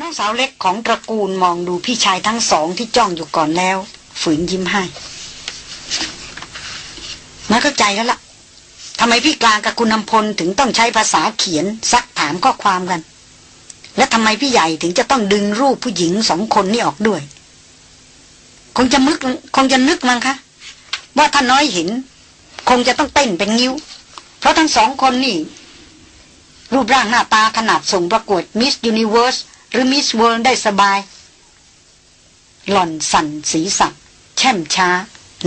น้องสาวเล็กของตระกูลมองดูพี่ชายทั้งสองที่จ้องอยู่ก่อนแล้ว ฝืนยิ้มให้น้าเข้าใจแล้วล่ะทำไมพี่กลางกับคุณนำพลถึงต้องใช้ภาษาเขียนซักถามข้อความกัน และทำไมพี่ใหญ่ถึงจะต้องดึงรูปผู้หญิงสองคนนี้ออกด้วย คงจะมึกคงจะนึกมั้งคะ ว่าถ้าน้อยเห็น คงจะต้องเต้นเป็นงิ้ว เพราะทั้งสองคนนี่ รูปร่างหน้าตาขนาดส่งประกวดมิสยูนิเวิร์ส หรือมิสเวิลด์ได้สบาย หล่อนสั่นศีรษะแช่มช้า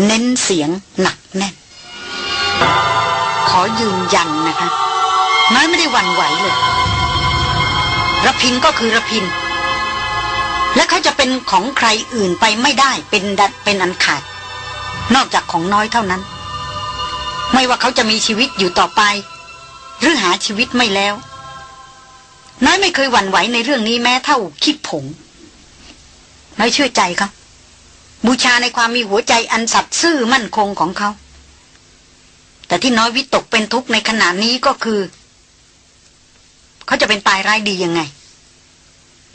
เน้นเสียงหนักแน่น ขอยืนยันนะคะ น้อยไม่ได้หวั่นไหวเลยระพินก็คือระพิน และเขาจะเป็นของใครอื่นไปไม่ได้เป็นดัดเป็นอันขาด นอกจากของน้อยเท่านั้น ไม่ว่าเขาจะมีชีวิตอยู่ต่อไป หรือหาชีวิตไม่แล้ว น้อยไม่เคยหวั่นไหวในเรื่องนี้แม้เท่าคิดผง น้อยเชื่อใจเขาบูชาในความมีหัวใจอันสัตย์ซื่อมั่นคงของเขา แต่ที่น้อยวิตกเป็นทุกข์ในขณะนี้ก็คือ เขาจะเป็นตายร้ายดียังไง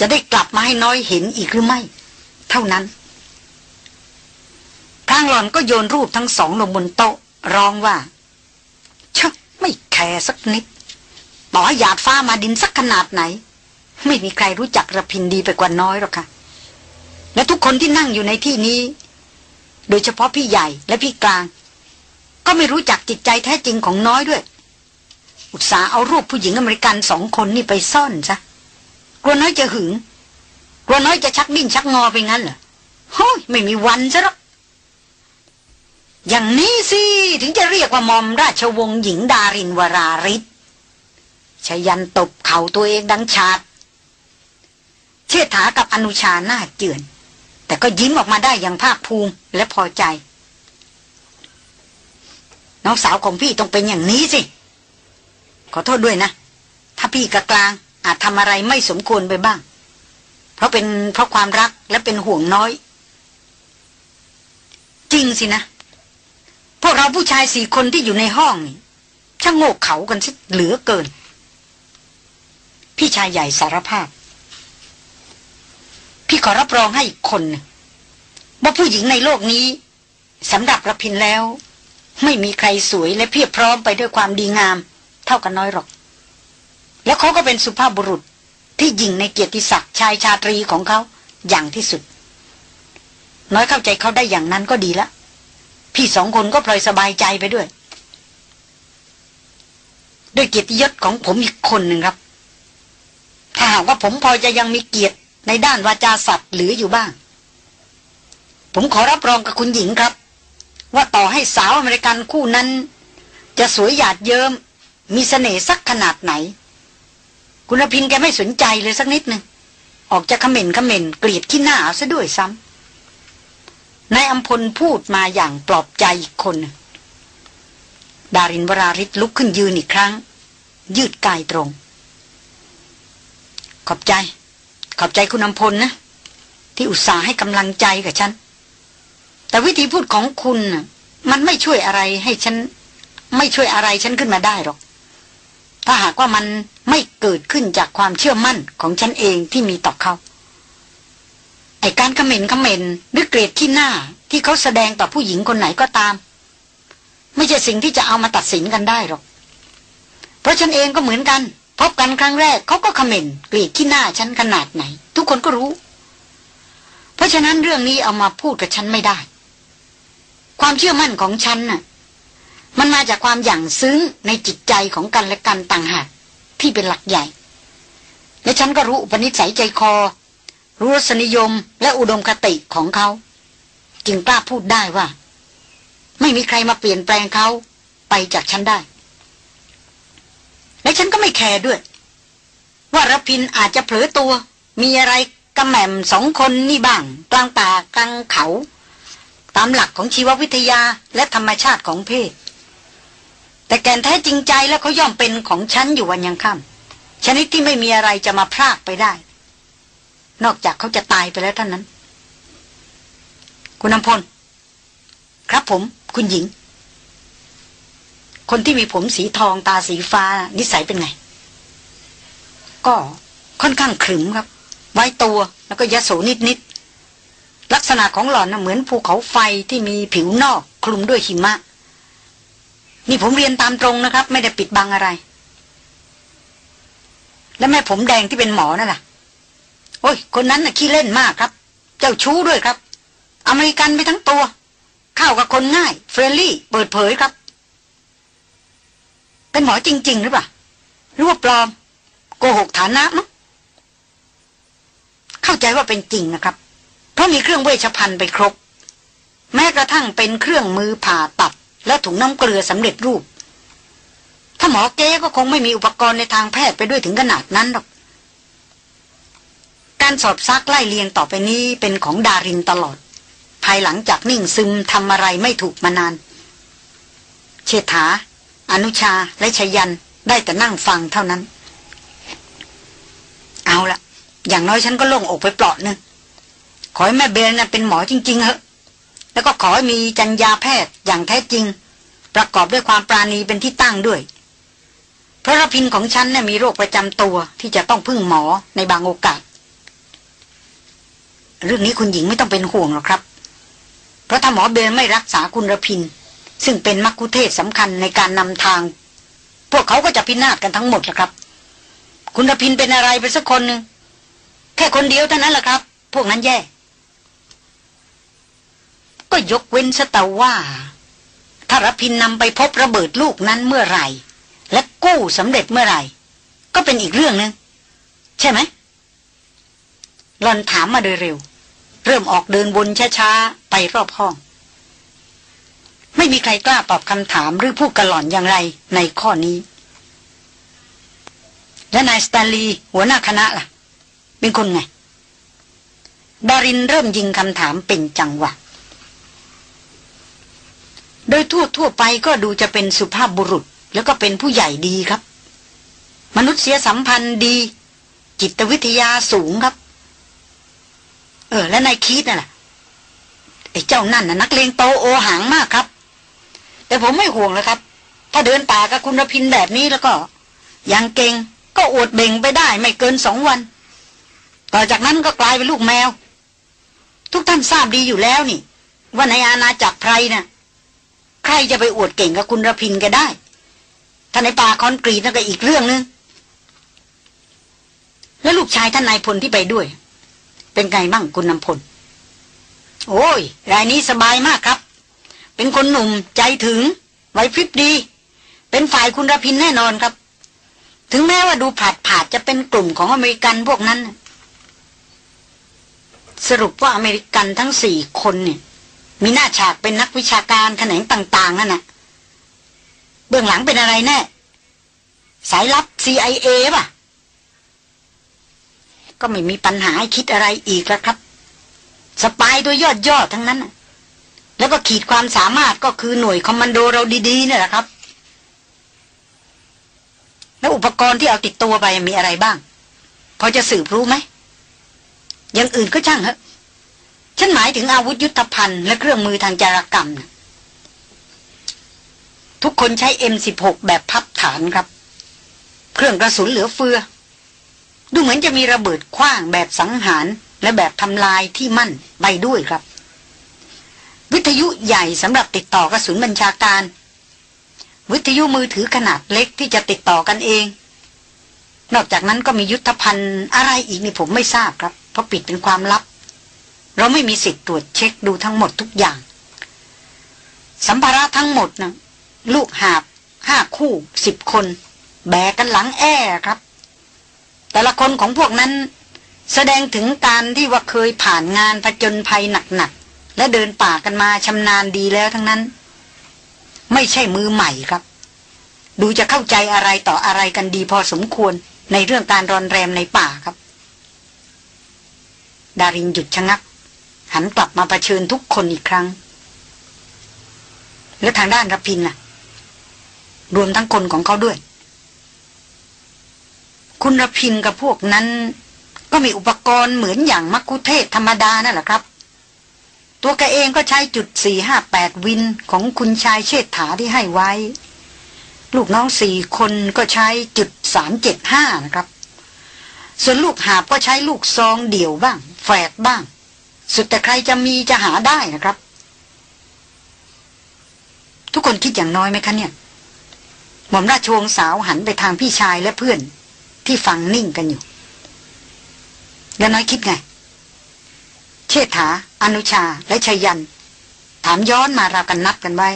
จะได้กลับมาให้น้อยเห็นอีกหรือไม่ เท่านั้นทางหล่อนก็โยนรูปทั้งสองลงบนโต๊ะ ร้องว่าชะไม่แคร์สักนิด ต่อให้หยาดฟ้ามาดินสักขนาดไหน ไม่มีใครรู้จักระพินดีไปกว่าน้อยหรอกค่ะ และทุกคนที่นั่งอยู่ในที่นี้ โดยเฉพาะพี่ใหญ่และพี่กลาง ก็ไม่รู้จักจิตใจแท้จริงของน้อยด้วย อุตสาเอารูปผู้หญิงอเมริกันสองคนนี่ไปซ่อนซะกลัวน้อยจะหึงกลัวน้อยจะชักดิ้นชักงอไปงั้นเหรอเฮ้ยไม่มีวันซะหรอกอย่างนี้สิ ถึงจะเรียกว่ามอมราชวงศ์หญิงดารินวราริศ ชยันตบเข่าตัวเองดังชาด เชิดถากับอนุชาหน้าเจือน แต่ก็ยิ้มออกมาได้อย่างภาคภูมิและพอใจ น้องสาวของพี่ต้องเป็นอย่างนี้สิ ขอโทษด้วยนะ ถ้าพี่กะกลางอาจทำอะไรไม่สมควรไปบ้าง เพราะเป็นเพราะความรักและเป็นห่วงน้อย จริงสินะ พวกเราผู้ชายสี่คนที่อยู่ในห้องนี่ช่างโง่เขากันสิเหลือเกิน พี่ชายใหญ่สารภาพ พี่ขอรับรองให้อีกคน ว่าผู้หญิงในโลกนี้สำหรับระพินแล้ว ไม่มีใครสวยและเพียบพร้อมไปด้วยความดีงาม เท่ากันน้อยหรอก แล้วเขาก็เป็นสุภาพบุรุษที่ยิงในเกียรติศักดิ์ชายชาตรีของเขาอย่างที่สุด น้อยเข้าใจเขาได้อย่างนั้นก็ดีละพี่สองคนก็พลอยสบายใจไปด้วย ด้วยเกียรติยศของผมอีกคนหนึ่งครับ ถ้าหากว่าผมพอจะยังมีเกียรติในด้านวาจาสัตว์เหลืออยู่บ้าง ผมขอรับรองกับคุณหญิงครับ ว่าต่อให้สาวอเมริกันคู่นั้น จะสวยหยาดเยิม้มมีสเสน่ห์สักขนาดไหน คุณพินแกไม่สนใจเลยสักนิดหนึ่งออกจะขม่นขม่นเกลียดขี้หน้าซะด้วยซ้ำนายอัมพลพูดมาอย่างปลอบใจอีกคน ดารินวราริศลุกขึ้นยืนอีกครั้ง ยืดกายตรง ขอบใจ ขอบใจคุณอัมพลนะ ที่อุตส่าห์ให้กำลังใจกับฉัน แต่วิธีพูดของคุณมันไม่ช่วยอะไรให้ฉัน ไม่ช่วยอะไรฉันขึ้นมาได้หรอก ถ้าหากว่ามันไม่เกิดขึ้นจากความเชื่อมั่นของฉันเองที่มีต่อเขา ไอการคอมเมนต์คอมเมนต์หรือเกรดที่หน้าที่เขาแสดงต่อผู้หญิงคนไหนก็ตาม ไม่ใช่สิ่งที่จะเอามาตัดสินกันได้หรอก เพราะฉันเองก็เหมือนกัน พบกันครั้งแรกเขาก็คอมเมนต์กรดที่หน้าฉันขนาดไหน ทุกคนก็รู้ เพราะฉะนั้นเรื่องนี้เอามาพูดกับฉันไม่ได้ ความเชื่อมั่นของฉันน่ะ มันมาจากความหยั่งซึ้งในจิตใจของกันและกันต่างหากที่เป็นหลักใหญ่ และฉันก็รู้อุปนิสัยใจคอ รู้รสนิยมและอุดมคติของเขา จึงกล้าพูดได้ว่า ไม่มีใครมาเปลี่ยนแปลงเขาไปจากฉันได้ และฉันก็ไม่แคร์ด้วย ว่ารพินอาจจะเผลอตัว มีอะไรกระแหม่มสองคนนี่บ้าง กลางป่ากลางเขา ตามหลักของชีววิทยาและธรรมชาติของเพศ แต่แกนแท้จริงใจแล้วเขาย่อมเป็นของฉันอยู่วันยังค่ำชนิดที่ไม่มีอะไรจะมาพรากไปได้ นอกจากเขาจะตายไปแล้วเท่านั้น คุณนำพล ครับผม คุณหญิง คนที่มีผมสีทองตาสีฟ้า นิสัยเป็นไง ก็ค่อนข้างขรึมครับ ไว้ตัวแล้วก็ยะโสนิดนิดลักษณะของหล่อนนะเหมือนภูเขาไฟที่มีผิวนอก คลุมด้วยหิมะ นี่ผมเรียนตามตรงนะครับ ไม่ได้ปิดบังอะไร แล้วแม่ผมแดงที่เป็นหมอนั่นล่ะ โอ้ย คนนั้นน่ะขี้เล่นมากครับ เจ้าชู้ด้วยครับ อเมริกันไปทั้งตัว เข้ากับคนง่าย friendly เปิดเผยครับ เป็นหมอจริง ๆ หรือเปล่าหรือว่าปลอม โกหกฐานะมั้งเข้าใจว่าเป็นจริงนะครับ เพราะมีเครื่องเวชภัณฑ์ไปครบ แม้กระทั่งเป็นเครื่องมือผ่าตัด และถุงน้ำเกลือสำเร็จรูป ถ้าหมอเก๊ก็คงไม่มีอุปกรณ์ในทางแพทย์ไปด้วยถึงขนาดนั้นหรอกการสอบซักไล่เลียงต่อไปนี้เป็นของดารินตลอด ภายหลังจากนิ่งซึมทำอะไรไม่ถูกมานาน เชษฐา อนุชาและชยันได้แต่นั่งฟังเท่านั้น เอาละอย่างน้อยฉันก็โล่งอกไปเปลาะนึงขอให้แม่เบลนะ่ะเป็นหมอจริง ๆเหอะ แล้วก็ขอให้มีจัญญาแพทย์อย่างแท้จริง ประกอบด้วยความปราณีเป็นที่ตั้งด้วย เพราะระพินของฉันเนี่ยมีโรคประจำตัวที่จะต้องพึ่งหมอในบางโอกาส เรื่องนี้คุณหญิงไม่ต้องเป็นห่วงหรอกครับ เพราะถ้าหมอเบลไม่รักษาคุณระพิน ซึ่งเป็นมักคุเทศสำคัญในการนำทาง พวกเขาก็จะพินาศกันทั้งหมดแหละครับ คุณพินเป็นอะไรไปสักคนหนึ่งแค่คนเดียวเท่านั้นแหละครับ พวกนั้นแย่ ก็ยกเว้นสตาว่าถ้ารพินนำไปพบระเบิดลูกนั้นเมื่อไหร่ และกู้สำเร็จเมื่อไหร่ ก็เป็นอีกเรื่องหนึง่งใช่ไหมหลอนถามมาโดยเร็ว เริ่มออกเดินวนช้าๆ ไปรอบห้อง ไม่มีใครกล้าตอบคำถามหรือพูดกระหล่อนอย่างไรในข้อนี้ และนายสตาลีหัวหน้าคณะล่ะ เป็นคนไง ดารินเริ่มยิงคำถามเป็นจังหวะ โดยทั่วทั่วไปก็ดูจะเป็นสุภาพบุรุษ แล้วก็เป็นผู้ใหญ่ดีครับ มนุษยสัมพันธ์ดี จิตวิทยาสูงครับ เออ และนายคีดน่ะล่ะไอ้เจ้านั่นน่ะนักเลงโตโอหางมากครับ แต่ผมไม่ห่วงแล้วครับ ถ้าเดินป่ากับคุณรพินแบบนี้แล้วก็ยังเก่งก็อวดเบ่งไปได้ไม่เกินสองวัน ต่อจากนั้นก็กลายเป็นลูกแมว ทุกท่านทราบดีอยู่แล้วนี่ ว่าในอาณาจักรไพรนะ่ะ ใครจะไปอวดเก่งกับคุณระพินก็ได้ท่านในป่าคอนกรีตนั่นก็อีกเรื่องนึง แล้วลูกชายท่านนายพลที่ไปด้วย เป็นไงบ้างคุณนำพล โอ้ย รายนี้สบายมากครับ เป็นคนหนุ่มใจถึงไหวพริบดี เป็นฝ่ายคุณระพินแน่นอนครับ ถึงแม้ว่าดูผาดผาดจะเป็นกลุ่มของอเมริกันพวกนั้น สรุปว่าอเมริกันทั้งสี่คนเนี่ย มีหน้าฉากเป็นนักวิชาการแขนงต่าง ๆ นั่นแหะเบื้องหลังเป็นอะไรแน่ สายลับ CIA ป่ะ ก็ไม่มีปัญหาคิดอะไรอีกแล้วครับ สปายตัวยอดยอดทั้งนั้น แล้วก็ขีดความสามารถก็คือหน่วยคอมมานโดเราดีๆนี่แหละครับ แล้วอุปกรณ์ที่เอาติดตัวไปมีอะไรบ้าง พอจะสืบรู้ไหมอย่างอื่นก็ช่างเหอะฉันหมายถึงอาวุธยุทธภัณฑ์และเครื่องมือทางจารกรรมนะทุกคนใช้ M16 แบบพับฐานครับ เครื่องกระสุนเหลือเฟือ ดูเหมือนจะมีระเบิดคว้างแบบสังหารและแบบทำลายที่มั่นไปด้วยครับ วิทยุใหญ่สำหรับติดต่อกระสุนบัญชาการ วิทยุมือถือขนาดเล็กที่จะติดต่อกันเอง นอกจากนั้นก็มียุทธภัณฑ์อะไรอีกนี่ผมไม่ทราบครับ เพราะปิดเป็นความลับ เราไม่มีสิทธิ์ตรวจเช็คดูทั้งหมดทุกอย่าง สัมภาระทั้งหมดนะลูกหาบห้าคู่สิบคน แบกกันหลังแอ่ครับ แต่ละคนของพวกนั้นแสดงถึงการที่ว่าเคยผ่านงานผจญภัยหนักๆ และเดินป่ากันมาชำนาญดีแล้วทั้งนั้น ไม่ใช่มือใหม่ครับ ดูจะเข้าใจอะไรต่ออะไรกันดีพอสมควรในเรื่องการรอนแรมในป่าครับ ดารินหยุดชะงัก หันกลับมาประชิญทุกคนอีกครั้ง แล้วทางด้านรพินล่ะ รวมทั้งคนของเขาด้วย คุณรพินกับพวกนั้น ก็มีอุปกรณ์เหมือนอย่างมักคุเทศธรรมดานั่นแหละครับ ตัวแกเองก็ใช้จุดสี่ห้าแปดวินของคุณชายเชษฐาที่ให้ไว้ ลูกน้องสี่คนก็ใช้จุดสามเจ็ดห้านะครับ ส่วนลูกหาบก็ใช้ลูกซองเดี่ยวบ้าง แฝดบ้าง สุดแต่ใครจะมีจะหาได้นะครับ ทุกคนคิดอย่างน้อยไหมคะเนี่ย หม่อมราชวงศ์สาวหันไปทางพี่ชายและเพื่อนที่ฟังนิ่งกันอยู่ แล้วน้อยคิดไง เชษฐา อนุชา และชยัน ถามย้อนมาราวกันนัดกันไว้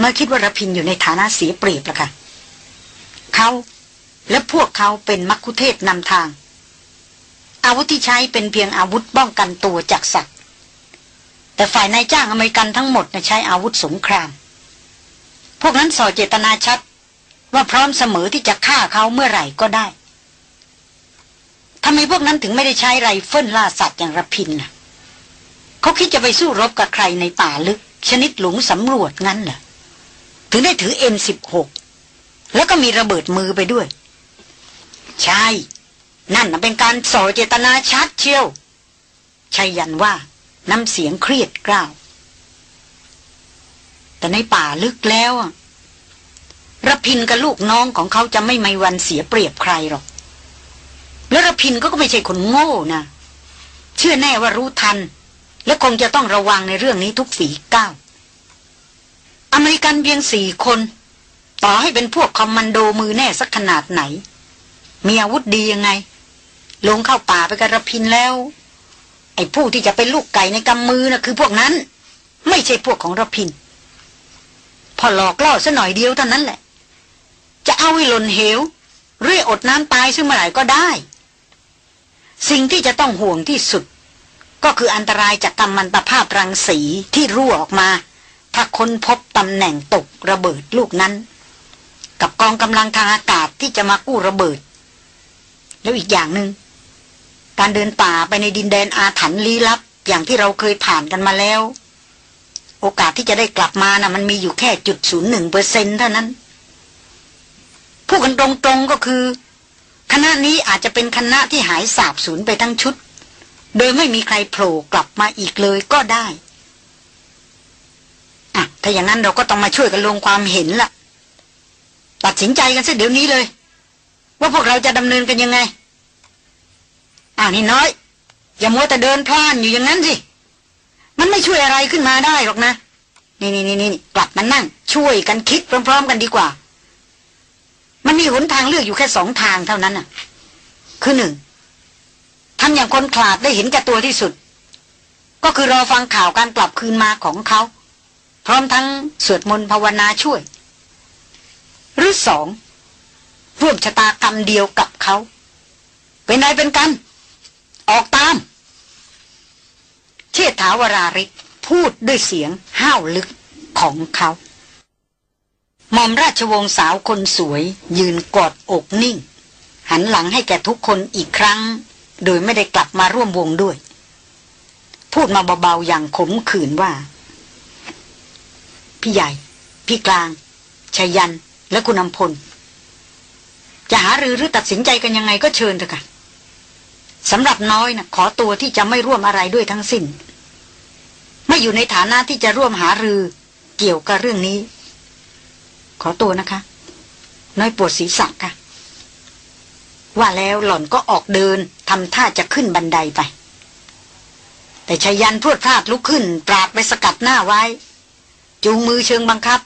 น้อคิดว่ารพินอยู่ในฐานะเสียเปรียบละค่ะเขาและพวกเขาเป็นมักคุเทศนำทาง อาวุธที่ใช้เป็นเพียงอาวุธป้องกันตัวจากสัตว์ แต่ฝ่ายนายจ้างอเมริกันทั้งหมดใช้อาวุธสงคราม พวกนั้นส่อเจตนาชัดว่าพร้อมเสมอที่จะฆ่าเขาเมื่อไหร่ก็ได้ทำไมพวกนั้นถึงไม่ได้ใช้ไรเฟิลล่าสัตว์อย่างรพินทร์น่ะเขาคิดจะไปสู้รบกับใครในป่าลึก ชนิดหลงสำรวจงั้นเหรอถึงได้ถือ M16 แล้วก็มีระเบิดมือไปด้วย ใช่ นั่นเป็นการส่อเจตนาชัดเชียวไชยยันต์ว่าน้ำเสียงเครียดกร้าว แต่ในป่าลึกแล้วรพินทร์กับลูกน้องของเขาจะไม่มีวันเสียเปรียบใครหรอก แล้วรพินก็ไม่ใช่คนโง่นะ เชื่อแน่ว่ารู้ทัน และคงจะต้องระวังในเรื่องนี้ทุกฝีก้าวอเมริกันเพียงสี่คน ต่อให้เป็นพวกคอมมานโดมือแน่สักขนาดไหน มีอาวุธดียังไง ลงเข้าป่าไปกับรพินแล้ว ไอ้ผู้ที่จะเป็นลูกไก่ในกำมือนะ่ะคือพวกนั้น ไม่ใช่พวกของรพิน พอหลอกล่อซะหน่อยเดียวเท่านั้นแหละ จะเอาให้หล่นเหวเรื่อยอดน้ำตายซึ่งเมื่อไหร่ก็ได้ สิ่งที่จะต้องห่วงที่สุด ก็คืออันตรายจากกำมันตภาพรังสีที่รั่วออกมา ถ้าค้นพบตำแหน่งตกระเบิดลูกนั้น กับกองกำลังทางอากาศที่จะมากู้ระเบิด แล้วอีกอย่างหนึง่งการเดินป่าไปในดินแดนอาถรรพ์ลี้ลับ อย่างที่เราเคยผ่านกันมาแล้ว โอกาสที่จะได้กลับมานะ่ะมันมีอยู่แค่จุดศูนย์หนึ่งเปอร์เซ็นเท่านั้นพูดกันตรงๆก็คือ คณะนี้อาจจะเป็นคณะที่หายสาบสูญไปทั้งชุด โดยไม่มีใครโผล่กลับมาอีกเลยก็ได้อะถ้าอย่างนั้นเราก็ต้องมาช่วยกันลงความเห็นละ่ะ ตัดสินใจกันซะเดี๋ยวนี้เลย ว่าพวกเราจะดำเนินกันยังไงอ่านี่น้อย อย่ามัวแต่เดินพลานอยู่อย่างนั้นสิมันไม่ช่วยอะไรขึ้นมาได้หรอกนะ นี่นี่นี่นี่กลับมานั่ง ช่วยกันคิดพร้อม ๆ กันดีกว่า มันมีหนทางเลือกอยู่แค่สองทางเท่านั้นน่ะ คือหนึ่งทำอย่างคนขลาดได้เห็นแก่ตัวที่สุด ก็คือรอฟังข่าวการกลับคืนมาของเขา พร้อมทั้งสวดมนต์ภาวนาช่วย หรือสองร่วมชะตากรรมเดียวกับเขาเป็นไงเป็นกัน ออกตาม เชษฐาวราริกพูดด้วยเสียงห้าวลึกของเขา ม่อมราชวงศ์สาวคนสวย ยืนกอดอกนิ่ง หันหลังให้แก่ทุกคนอีกครั้ง โดยไม่ได้กลับมาร่วมวงด้วย พูดมาเบาๆอย่างขมขื่นว่า พี่ใหญ่ พี่กลางชายันและคุณอำพล จะหารือหรือตัดสินใจกันยังไงก็เชิญเถอะค่ะสำหรับน้อยนะขอตัวที่จะไม่ร่วมอะไรด้วยทั้งสิ้น ไม่อยู่ในฐานะที่จะร่วมหารือเกี่ยวกับเรื่องนี้ ขอตัวนะคะ น้อยปวดศีรษะค่ะ ว่าแล้วหล่อนก็ออกเดินทำท่าจะขึ้นบันไดไป แต่ชายันพรวดพลาดลุกขึ้น ปราดไปสกัดหน้าไว้ จูงมือเชิงบังคับ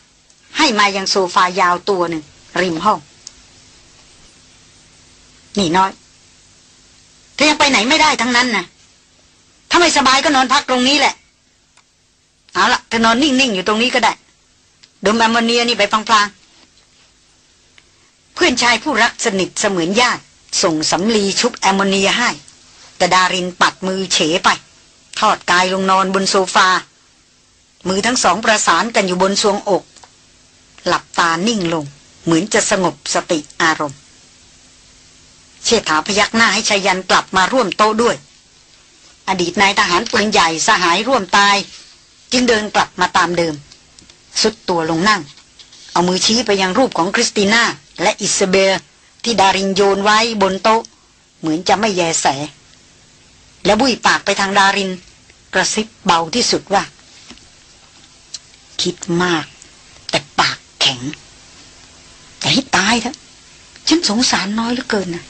ให้มายังโซฟายาวตัวหนึ่ง ริมห้อง นี่น้อย เธอยังไปไหนไม่ได้ทั้งนั้นนะถ้าไม่สบายก็นอนพักตรงนี้แหละ เอาละเธอนอนนิ่งๆอยู่ตรงนี้ก็ได้ ดมแอมโมเนียนี่ไปพลางๆ เพื่อนชายผู้รักสนิทเสมือนญาติ ส่งสำลีชุบแอมโมเนียให้ แต่ดารินปัดมือเฉไป ทอดกายลงนอนบนโซฟา มือทั้งสองประสานกันอยู่บนทรวงอก หลับตานิ่งลง เหมือนจะสงบสติอารมณ์ เชษฐาพยักหน้าให้ชายันกลับมาร่วมโต๊ะด้วย อดีตนายทหารปืนใหญ่สหายร่วมตาย จึงเดินกลับมาตามเดิม สุดตัวลงนั่ง เอามือชี้ไปยังรูปของคริสติน่า และอิสเบลที่ดารินโยนไว้บนโต๊ะ เหมือนจะไม่แยแส แล้วบุ้ยปากไปทางดาริน กระซิบเบาที่สุดว่า คิดมาก แต่ปากแข็ง แต่ให้ตายเถอะฉันสงสารน้อยเหลือเกินนะ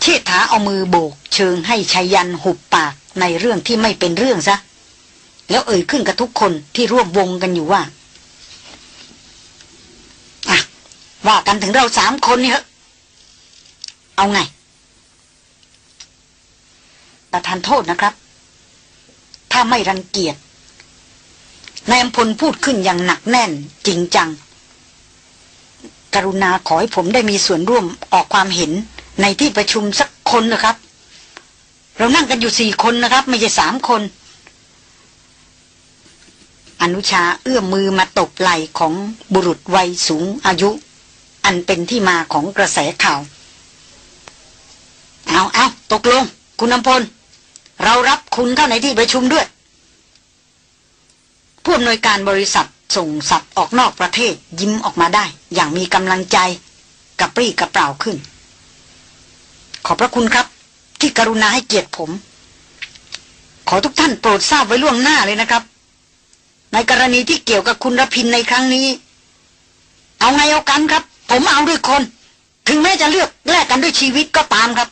เชษฐาเอามือโบก เชิงให้ไชยยันต์หุบปากในเรื่องที่ไม่เป็นเรื่องซะ แล้วเอ่ยขึ้นกับทุกคนที่ร่วมวงกันอยู่ว่าอะว่ากันถึงเราสามคนนี่เหรอเอาไงประทานโทษนะครับ ถ้าไม่รังเกียจนายอำพลพูดขึ้นอย่างหนักแน่นจริงจัง กรุณาขอให้ผมได้มีส่วนร่วมออกความเห็นในที่ประชุมสักคนนะครับ เรานั่งกันอยู่สี่คนนะครับ ไม่ใช่สามคน อนุชาเอื้อมมือมาตบไหล่ของบุรุษวัยสูงอายุ อันเป็นที่มาของกระแสข่าว เอาเอาตกลง คุณนำพล เรารับคุณเข้าในที่ประชุมด้วย ผู้อำนวยการบริษัทส่งสัตว์ออกนอกประเทศยิ้มออกมาได้ อย่างมีกำลังใจกระปรี้กระเปร่าขึ้น ขอบพระคุณครับ ที่กรุณาให้เกียรติผม ขอทุกท่านโปรดทราบไว้ล่วงหน้าเลยนะครับ ในกรณีที่เกี่ยวกับคุณรพินในครั้งนี้ เอาไงเอากันครับ ผมเอาด้วยคน ถึงแม้จะเลือกแลกกันด้วยชีวิตก็ตามครับ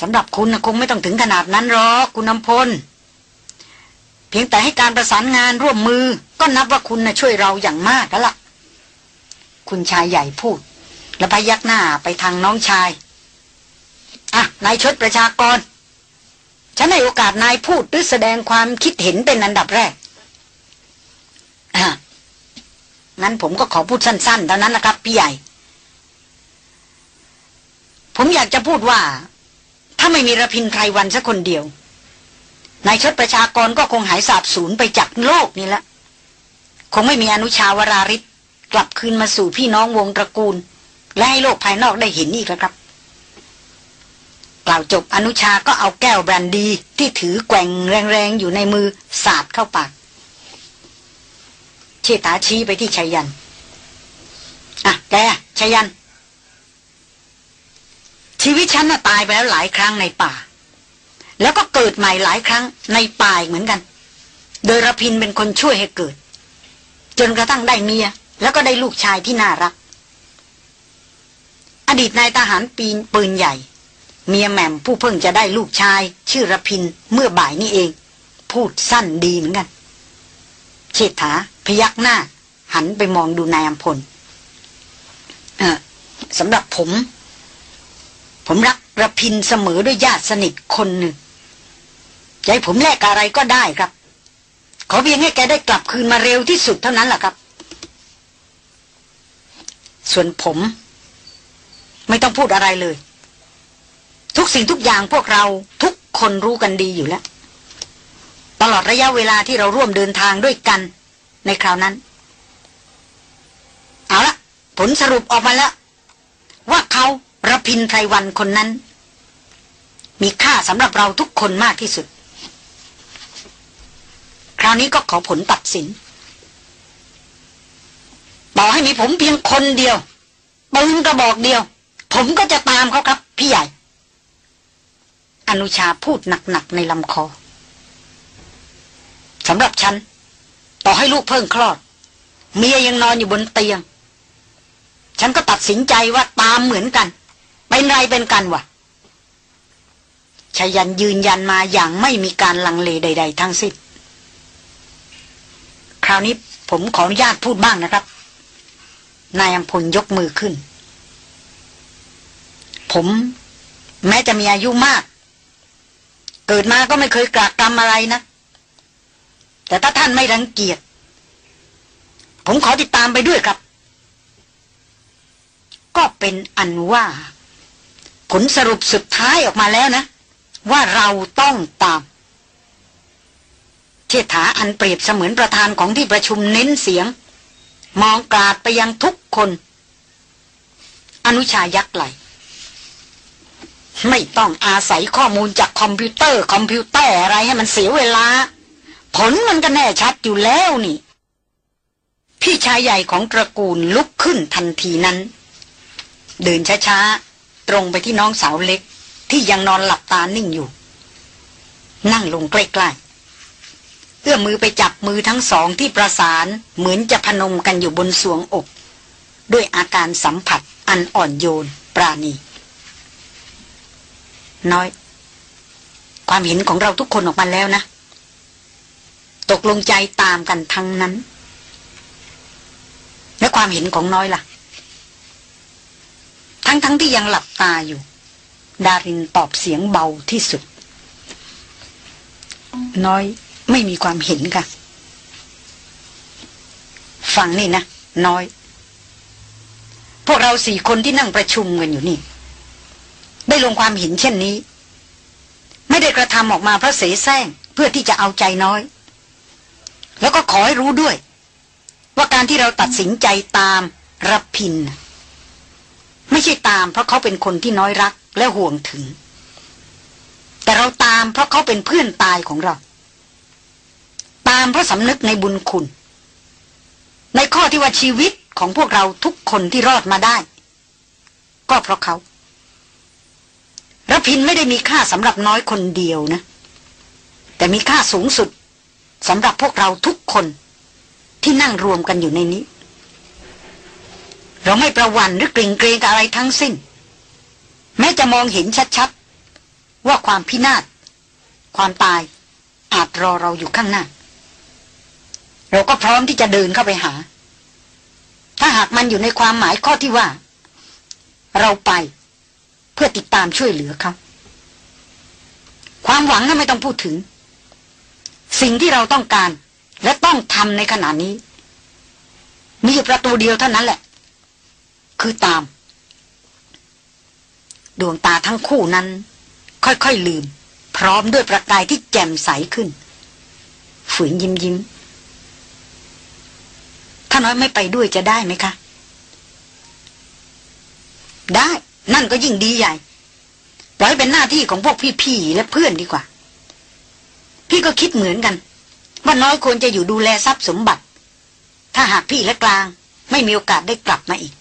สำหรับคุณนะคงไม่ต้องถึงขนาดนั้นหรอกคุณน้ำพล เพียงแต่ให้การประสานงานร่วมมือ ก็นับว่าคุณนะช่วยเราอย่างมากแล้วล่ะ คุณชายใหญ่พูด แล้วพยักหน้าไปทางน้องชาย อะนายชดประชากร ฉันให้โอกาสนายพูดหรือแสดงความคิดเห็นเป็นอันดับแรกงั้นผมก็ขอพูดสั้นๆเท่านั้นนะครับ พี่ใหญ่ ผมอยากจะพูดว่า ถ้าไม่มีระพินไพรวันสักคนเดียวนายชดประชากรก็คงหายสาบสูญไปจากโลกนี่ละ คงไม่มีอนุชาวราริศกลับคืนมาสู่พี่น้องวงตระกูล และให้โลกภายนอกได้เห็นอีกแล้วครับ กล่าวจบอนุชาก็เอาแก้วแบรนดีที่ถือแกว่งแรงๆ อยู่ในมือสาดเข้าปาก เชตาชี้ไปที่ชัยยัน อะ แกชัยยัน ชีวิตฉันน่ะตายไปแล้วหลายครั้งในป่า แล้วก็เกิดใหม่หลายครั้งในป่าเหมือนกัน โดยระพินเป็นคนช่วยให้เกิด จนกระทั่งได้เมีย แล้วก็ได้ลูกชายที่น่ารัก อดีตนายทหารปีนปืนใหญ่ เมียแหม่มผู้เพิ่งจะได้ลูกชาย ชื่อระพินเมื่อบ่ายนี้เอง พูดสั้นดีเหมือนกันเชษฐาพยักหน้า หันไปมองดูนายอัมพลเออสำหรับผม ผมรักระพินเสมอด้วยญาติสนิทคนหนึ่งใจผมแลกอะไรก็ได้ครับ ขอเพียงให้แกได้กลับคืนมาเร็วที่สุดเท่านั้นแหละครับ ส่วนผม ไม่ต้องพูดอะไรเลย ทุกสิ่งทุกอย่างพวกเราทุกคนรู้กันดีอยู่แล้ว ตลอดระยะเวลาที่เราร่วมเดินทางด้วยกัน ในคราวนั้น เอาละผลสรุปออกมาแล้ว ว่าเขาระพินไพรวันคนนั้น มีค่าสำหรับเราทุกคนมากที่สุด คราวนี้ก็ขอผลตัดสินต่อให้มีผมเพียงคนเดียวปืนกระบอกเดียว ผมก็จะตามเขาครับ พี่ใหญ่ อนุชาพูดหนักๆในลำคอสำหรับฉัน ต่อให้ลูกเพิ่งคลอด เมียยังนอนอยู่บนเตียง ฉันก็ตัดสินใจว่าตามเหมือนกัน เป็นไรเป็นกันวะชายันยืนยันมาอย่างไม่มีการลังเลใด ๆ ทั้งสิ้นคราวนี้ผมขออนุญาตพูดบ้างนะครับ นายอัมพลยกมือขึ้น ผม แม้จะมีอายุมาก เกิดมาก็ไม่เคยกรากกรรมอะไรนะ แต่ถ้าท่านไม่รังเกียจ ผมขอติดตามไปด้วยครับ ก็เป็นอันว่า ผลสรุปสุดท้ายออกมาแล้วนะ ว่าเราต้องตามเชษฐาอันเปรียบเสมือนประธานของที่ประชุมเน้นเสียง มองกราดไปยังทุกคน อนุชายักไหล ไม่ต้องอาศัยข้อมูลจากคอมพิวเตอร์ คอมพิวเตอร์อะไรให้มันเสียเวลา ผลมันก็แน่ชัดอยู่แล้วนี่ พี่ชายใหญ่ของตระกูลลุกขึ้นทันทีนั้น เดินช้าๆ ตรงไปที่น้องสาวเล็ก ที่ยังนอนหลับตานิ่งอยู่ นั่งลงใกล้ๆ เอื้อมมือไปจับมือทั้งสองที่ประสานเหมือนจะพนมกันอยู่บนสวงอก ด้วยอาการสัมผัสอันอ่อนโยนปราณี น้อย ความเห็นของเราทุกคนออกมาแล้วนะ ตกลงใจตามกันทั้งนั้น และความเห็นของน้อยล่ะ ทั้งๆทที่ยังหลับตาอยู่ ดารินตอบเสียงเบาที่สุด น้อยไม่มีความเห็นค่ะฟังนี่นะ น้อย พวกเราสี่คนที่นั่งประชุมกันอยู่นี่ ได้ลงความเห็นเช่นนี้ ไม่ได้กระทำออกมาเพราะเสแสร้งเพื่อที่จะเอาใจน้อย แล้วก็ขอให้รู้ด้วย ว่าการที่เราตัดสินใจตามรับพิน ไม่ใช่ตามเพราะเขาเป็นคนที่น้อยรักและห่วงถึง แต่เราตามเพราะเขาเป็นเพื่อนตายของเรา ตามเพราะสำนึกในบุญคุณ ในข้อที่ว่าชีวิตของพวกเราทุกคนที่รอดมาได้ ก็เพราะเขา รพินไม่ได้มีค่าสำหรับน้อยคนเดียวนะ แต่มีค่าสูงสุดสำหรับพวกเราทุกคนที่นั่งรวมกันอยู่ในนี้ เราไม่ประวันหรือเกรงเกรงกับอะไรทั้งสิ้น แม้จะมองเห็นชัดๆ ว่าความพินาศ ความตายอาจรอเราอยู่ข้างหน้า เราก็พร้อมที่จะเดินเข้าไปหา ถ้าหากมันอยู่ในความหมายข้อที่ว่า เราไป เพื่อติดตามช่วยเหลือเขาความหวังนั้นไม่ต้องพูดถึง สิ่งที่เราต้องการ และต้องทำในขณะนี้ มีอยู่ประตูเดียวเท่านั้นแหละ คือตาม ดวงตาทั้งคู่นั้น ค่อยๆลืม พร้อมด้วยประกายที่แจ่มใสขึ้น ฝืนยิ้มยิ้มถ้าน้อยไม่ไปด้วยจะได้ไหมคะ ได้ นั่นก็ยิ่งดีใหญ่ ปล่อยเป็นหน้าที่ของพวกพี่ๆและเพื่อนดีกว่า พี่ก็คิดเหมือนกัน ว่าน้อยควรจะอยู่ดูแลทรัพย์สมบัติ ถ้าหากพี่และกลางไม่มีโอกาสได้กลับมาอีก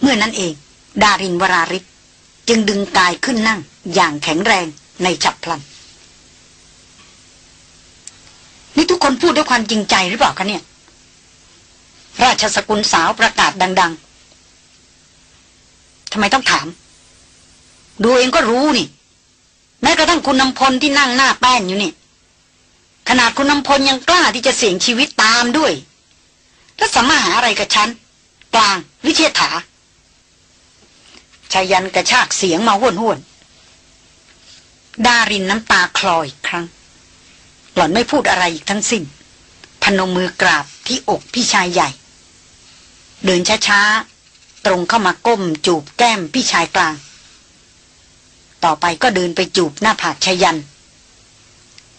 เมื่อนั้นเอง ดารินวราริศจึงดึงกายขึ้นนั่งอย่างแข็งแรงในฉับพลัน นี่ทุกคนพูดด้วยความจริงใจหรือเปล่าคะเนี่ย ราชสกุลสาวประกาศดัง ๆ ทำไมต้องถาม ดูเองก็รู้นี่แม้กระทั่งคุณนำพลที่นั่งหน้าแป้นอยู่นี่ขนาดคุณนำพลยังกล้าที่จะเสี่ยงชีวิตตามด้วย แล้วสามารถหาอะไรกับฉัน กลางวิเชษฐาชายันกระชากเสียงมาห้วนห้วนดารินน้ำตาคลอยครั้ง หล่อนไม่พูดอะไรอีกทั้งสิ้น พนมมือกราบที่อกพี่ชายใหญ่ เดินช้า ตรงเข้ามาก้มจูบแก้มพี่ชายกลาง ต่อไปก็เดินไปจูบหน้าผากชยัน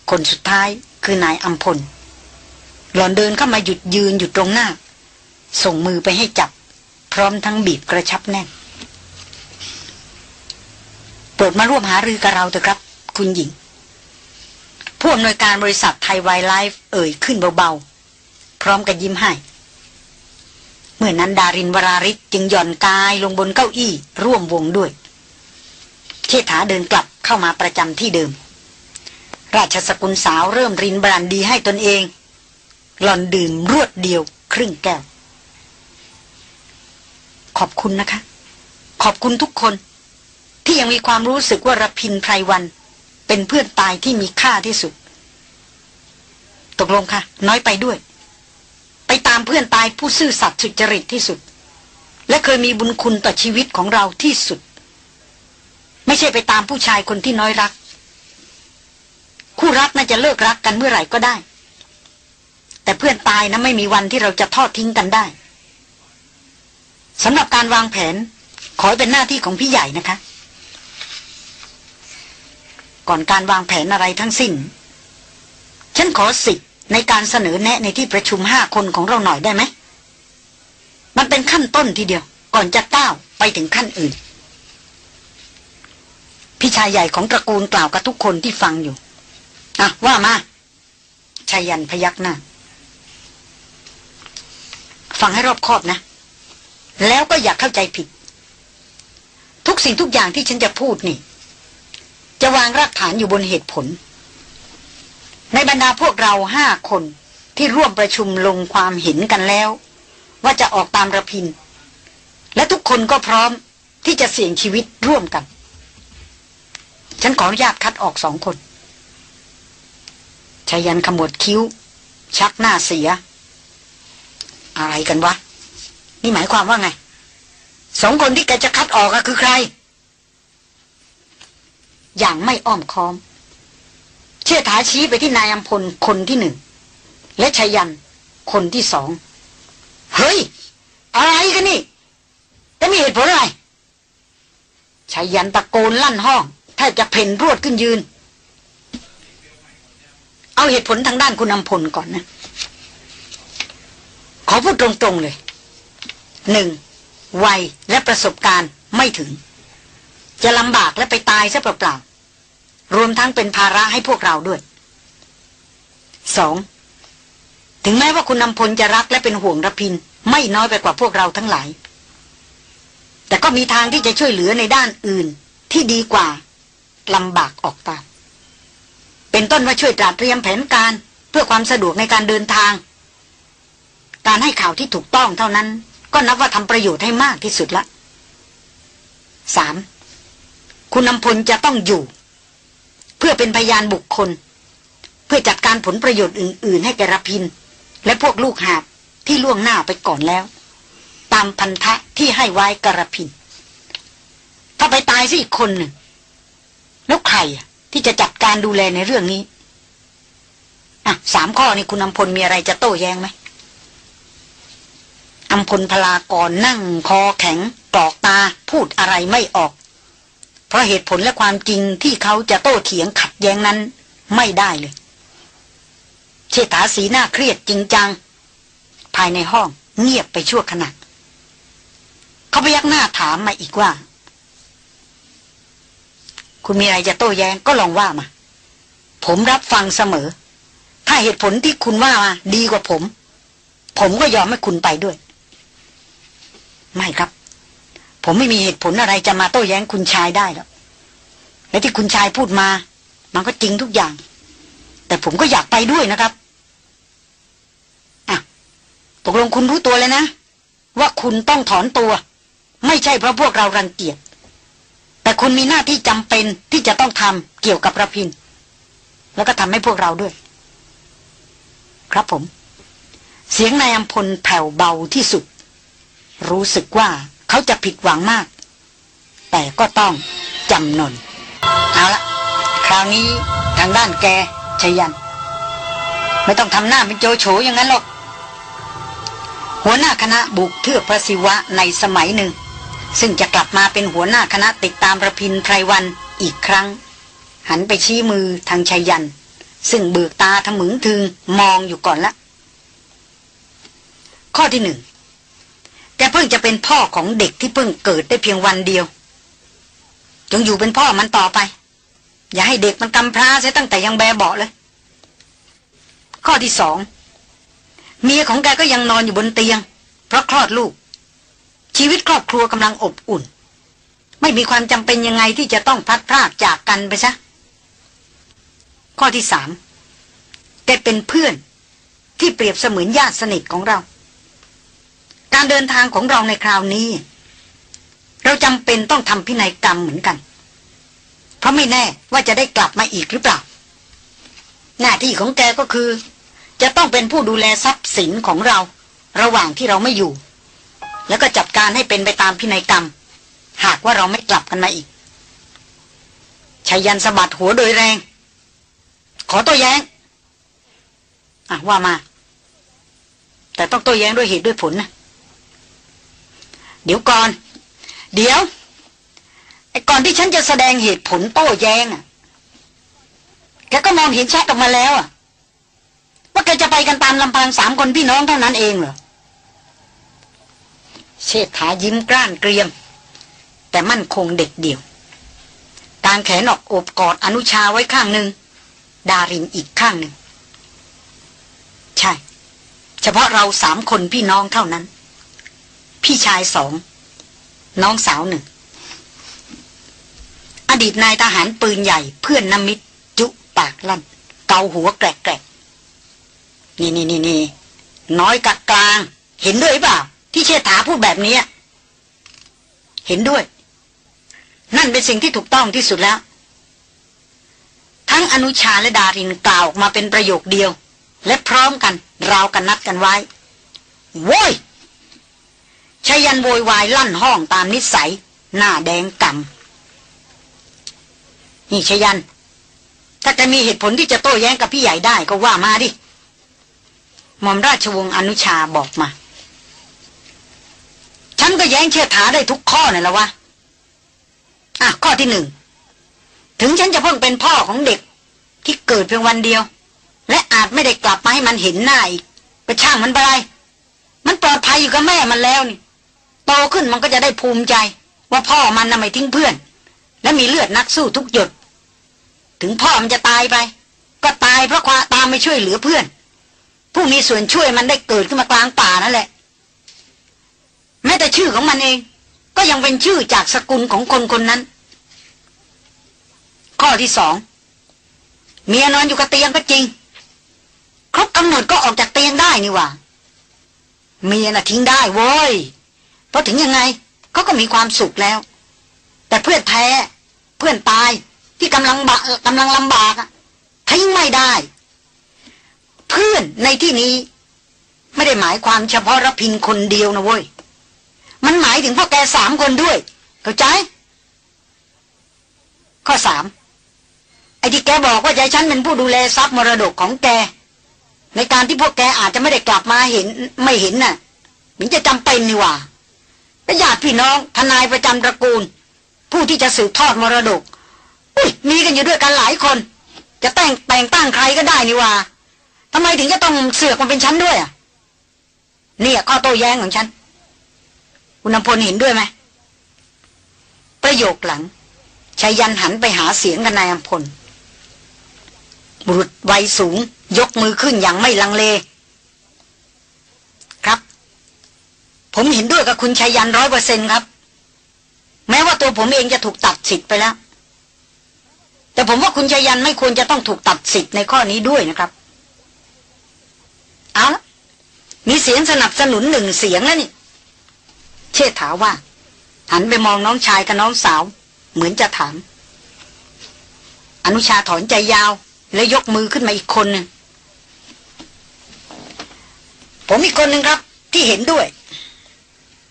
คนสุดท้ายคือนายอัมพล หลอนเดินเข้ามาหยุดยืนอยู่ตรงหน้า ส่งมือไปให้จับ พร้อมทั้งบีบกระชับแน่นโปรดมาร่วมหารือกับเราเถอะครับ คุณหญิง ผู้อำนวยการบริษัทไทยไวไลฟ์เอ่ยขึ้นเบาๆ พร้อมกับยิ้มให้ มื่อนั้นดารินวราริศจึงหย่อนกายลงบนเก้าอี้ ร่วมวงด้วยเชษฐาเดินกลับเข้ามาประจำที่เดิม ราชสกุลสาวเริ่มรินบรันดีให้ตนเอง หล่อนดื่มรวดเดียว ครึ่งแก้ว ขอบคุณนะคะ ขอบคุณทุกคน ที่ยังมีความรู้สึกว่ารพินไพรวัน เป็นเพื่อนตายที่มีค่าที่สุด ตกลงค่ะ น้อยไปด้วย ไปตามเพื่อนตายผู้ซื่อสัตย์สุจริตที่สุด และเคยมีบุญคุณต่อชีวิตของเราที่สุด ไม่ใช่ไปตามผู้ชายคนที่น้อยรัก คู่รักน่าจะเลิกรักกันเมื่อไหร่ก็ได้ แต่เพื่อนตายนะไม่มีวันที่เราจะทอดทิ้งกันได้สำหรับการวางแผน ขอเป็นหน้าที่ของพี่ใหญ่นะคะ ก่อนการวางแผนอะไรทั้งสิ้น ฉันขอสิทธิ ในการเสนอแนะในที่ประชุมห้าคนของเราหน่อยได้ไหม มันเป็นขั้นต้นทีเดียว ก่อนจะก้าวไปถึงขั้นอื่น พี่ชายใหญ่ของตระกูลกล่าวกับทุกคนที่ฟังอยู่ อะ ว่ามาชายันพยักหน้า ฟังให้รอบคอบนะ แล้วก็อย่าเข้าใจผิด ทุกสิ่งทุกอย่างที่ฉันจะพูดนี่ จะวางรากฐานอยู่บนเหตุผล ในบรรดาพวกเราห้าคนที่ร่วมประชุมลงความเห็นกันแล้ว ว่าจะออกตามระพิน และทุกคนก็พร้อมที่จะเสี่ยงชีวิตร่วมกัน ฉันขออนุญาตคัดออกสองคนชายันขมวดคิ้ว ชักหน้าเสีย อะไรกันวะ นี่หมายความว่าไง สองคนที่แกจะคัดออกคือใคร อย่างไม่อ้อมค้อม ชื่อถาชี้ไปที่นายอัมพลคนที่หนึ่ง และชายันคนที่สอง เฮ้ย อะไรกันนี่แต่มีเหตุผลอะไรชายันตะโกนลั่นห้องแทบจะเพ่นรวดขึ้นยืน เอาเหตุผลทางด้านคุณอัมพลก่อนนะ ขอพูดตรงๆเลยหนึ่งวัยและประสบการณ์ไม่ถึง จะลำบากและไปตายซะเปล่าๆ รวมทั้งเป็นภาระให้พวกเราด้วยสองถึงแม้ว่าคุณนำพลจะรักและเป็นห่วงระพิน ไม่น้อยไปกว่าพวกเราทั้งหลาย แต่ก็มีทางที่จะช่วยเหลือในด้านอื่นที่ดีกว่าลำบากออกตามเป็นต้นว่าช่วยตราเตรียมแผนการเพื่อความสะดวกในการเดินทาง การให้ข่าวที่ถูกต้องเท่านั้น ก็นับว่าทำประโยชน์ให้มากที่สุดละสามคุณนำพลจะต้องอยู่ เพื่อเป็นพยานบุคคล เพื่อจัดการผลประโยชน์อื่น ๆ ให้แกรพิน และพวกลูกหาบที่ล่วงหน้าไปก่อนแล้ว ตามพันธะที่ให้ไว้กระพิน ถ้าไปตายสิอีกคนหนึ่งแล้วใครที่จะจัดการดูแลในเรื่องนี้อะสามข้อนี้คุณนำพลมีอะไรจะโต้แย้งไหมอัมพลพลากรนั่งคอแข็งกรอกตาพูดอะไรไม่ออก เพราะเหตุผลและความจริงที่เขาจะโต้เถียงขัดแย้งนั้นไม่ได้เลย เชษฐาสีหน้าเครียดจริงจัง ภายในห้องเงียบไปชั่วขณะเขาพยักหน้าถามมาอีกว่า คุณมีอะไรจะโต้แย้งก็ลองว่ามา ผมรับฟังเสมอ ถ้าเหตุผลที่คุณว่ามาดีกว่าผม ผมก็ยอมให้คุณไปด้วย ไม่ครับ ผมไม่มีเหตุผลอะไรจะมาโต้แย้งคุณชายได้แล้วและที่คุณชายพูดมา มันก็จริงทุกอย่าง แต่ผมก็อยากไปด้วยนะครับอะตกลงคุณรู้ตัวเลยนะ ว่าคุณต้องถอนตัว ไม่ใช่เพราะพวกเรารังเกียจแต่คุณมีหน้าที่จำเป็นที่จะต้องทำเกี่ยวกับระพิน แล้วก็ทำให้พวกเราด้วย ครับผม เสียงนายอัมพลแผ่วเบาที่สุด รู้สึกว่า เขาจะผิดหวังมาก แต่ก็ต้องจำนน เอาละคราวนี้ทางด้านแกชยัน ไม่ต้องทำหน้าเป็นโจโฉอย่างนั้นหรอก หัวหน้าคณะบุกเทือกพระศิวะในสมัยหนึ่ง ซึ่งจะกลับมาเป็นหัวหน้าคณะติดตามระพินไพรวันอีกครั้ง หันไปชี้มือทางชยัน ซึ่งเบิกตาทะมึงถึงมองอยู่ก่อนละ ข้อที่หนึ่ง เพิ่งจะเป็นพ่อของเด็กที่เพิ่งเกิดได้เพียงวันเดียว จงอยู่เป็นพ่อมันต่อไป อย่าให้เด็กมันกำพร้าเสียตั้งแต่ยังแบเบาเลย ข้อที่สองเมียของแกก็ยังนอนอยู่บนเตียง เพราะคลอดลูก ชีวิตครอบครัวกำลังอบอุ่น ไม่มีความจำเป็นยังไงที่จะต้องพัดพรากจากกันไปซะข้อที่สามแกเป็นเพื่อนที่เปรียบเสมือนญาติสนิทของเรา การเดินทางของเราในคราวนี้ เราจำเป็นต้องทำพินัยกรรมเหมือนกัน เพราะไม่แน่ว่าจะได้กลับมาอีกหรือเปล่า หน้าที่ของแกก็คือ จะต้องเป็นผู้ดูแลทรัพย์สินของเรา ระหว่างที่เราไม่อยู่ แล้วก็จัดการให้เป็นไปตามพินัยกรรม หากว่าเราไม่กลับกันมาอีกชายันสะบัดหัวโดยแรง ขอตัวแย้งอะว่ามา แต่ต้องตัวแย้งด้วยเหตุด้วยผลนะ เดี๋ยวก่อน เดี๋ยว ไอ้ก่อนที่ฉันจะแสดงเหตุผลโต้แย้งอะ แกก็มองเห็นชัดออกมาแล้วอะ ว่าแกจะไปกันตามลำพังสามคนพี่น้องเท่านั้นเองเหรอ เชษฐายิ้มกล้านเกรียม แต่มั่นคงเด็ดเดี่ยวกางแขนออกโอบกอดอนุชาไว้ข้างหนึ่ง ดารินอีกข้างหนึ่ง ใช่ เฉพาะเราสามคนพี่น้องเท่านั้น พี่ชายสอง น้องสาวหนึ่ง อดีตนายทหารปืนใหญ่เพื่อนนมิตร จุปากลั่น เกาหัวแกรกๆนี่นี่นี่นี่น้อยกับกลาง เห็นด้วยเปล่า ที่เชษฐาพูดแบบนี้ เห็นด้วย นั่นเป็นสิ่งที่ถูกต้องที่สุดแล้ว ทั้งอนุชาและดารินกล่าวออกมาเป็นประโยคเดียว และพร้อมกันราวกันนัดกันไว้โว้ย ชายันโวยวายลั่นห้องตามนิสัย หน้าแดงกำนี่ชยัน ถ้าจะมีเหตุผลที่จะโต้แย้งกับพี่ใหญ่ได้ก็ว่ามาดิหม่อมราชวงศ์อนุชาบอกมา ฉันก็แย้งเชื่อถาได้ทุกข้อนั่นละวะอะข้อที่หนึ่ง ถึงฉันจะเพิ่งเป็นพ่อของเด็กที่เกิดเพียงวันเดียว และอาจไม่ได้กลับมาให้มันเห็นหน้าอีกก็ช่างมันไป มันปลอดภัยอยู่กับแม่มันแล้วนี่ โตขึ้นมันก็จะได้ภูมิใจ ว่าพ่อมันน่ะไม่ทิ้งเพื่อน และมีเลือดนักสู้ทุกหยด ถึงพ่อมันจะตายไป ก็ตายเพราะความตามไม่ช่วยเหลือเพื่อน ผู้มีส่วนช่วยมันได้เกิดขึ้นมากลางป่านั่นแหละ แม้แต่ชื่อของมันเอง ก็ยังเป็นชื่อจากสกุลของคนคนนั้น ข้อที่สองเมียนอนอยู่กับเตียงก็จริง ครบกำหนดก็ออกจากเตียงได้นี่ว่าเมียน่ะทิ้งได้โว้ย เพราะถึงยังไงเขาก็มีความสุขแล้ว แต่เพื่อนแท้เพื่อนตายที่กำลังบะกำลังลำบากทิ้งไม่ได้ เพื่อนในที่นี้ ไม่ได้หมายความเฉพาะรพินคนเดียวนะเว้ย มันหมายถึงพวกแกสามคนด้วย เข้าใจ ข้อสามไอ้ที่แกบอกว่าใจฉันเป็นผู้ดูแลทรัพย์มรดกของแก ในการที่พวกแกอาจจะไม่ได้กลับมาเห็น ไม่เห็นน่ะมันจะจำเป็นนี่ว่า ก็ญาติพี่น้องทนายประจำตระกูล ผู้ที่จะสืบทอดมรดกอุ้ยมีกันอยู่ด้วยกันหลายคน จะแต่งแต่งตั้งใครก็ได้นี่ว่าทำไมถึงจะต้องเสือกมาเป็นฉันด้วยอะนี่ข้อโต้แย้งของฉันคุณนพลเห็นด้วยไหมประโยคหลังชายันหันไปหาเสียงกันนายอัมพลบุรุษวัยสูง ยกมือขึ้นอย่างไม่ลังเล ครับ ผมเห็นด้วยกับคุณชัยยันร้อยเปอร์เซ็นครับ แม้ว่าตัวผมเองจะถูกตัดสิทธิ์ไปแล้ว แต่ผมว่าคุณชัยยันไม่ควรจะต้องถูกตัดสิทธิ์ในข้อนี้ด้วยนะครับ เอาละมีเสียงสนับสนุนหนึ่งเสียงแล้วนี่ เชษฐาว่า หันไปมองน้องชายกับน้องสาว เหมือนจะถาม อนุชาถอนใจยาว แล้วยกมือขึ้นมาอีกคนหนึ่งผมอีกคนหนึ่งครับ ที่เห็นด้วย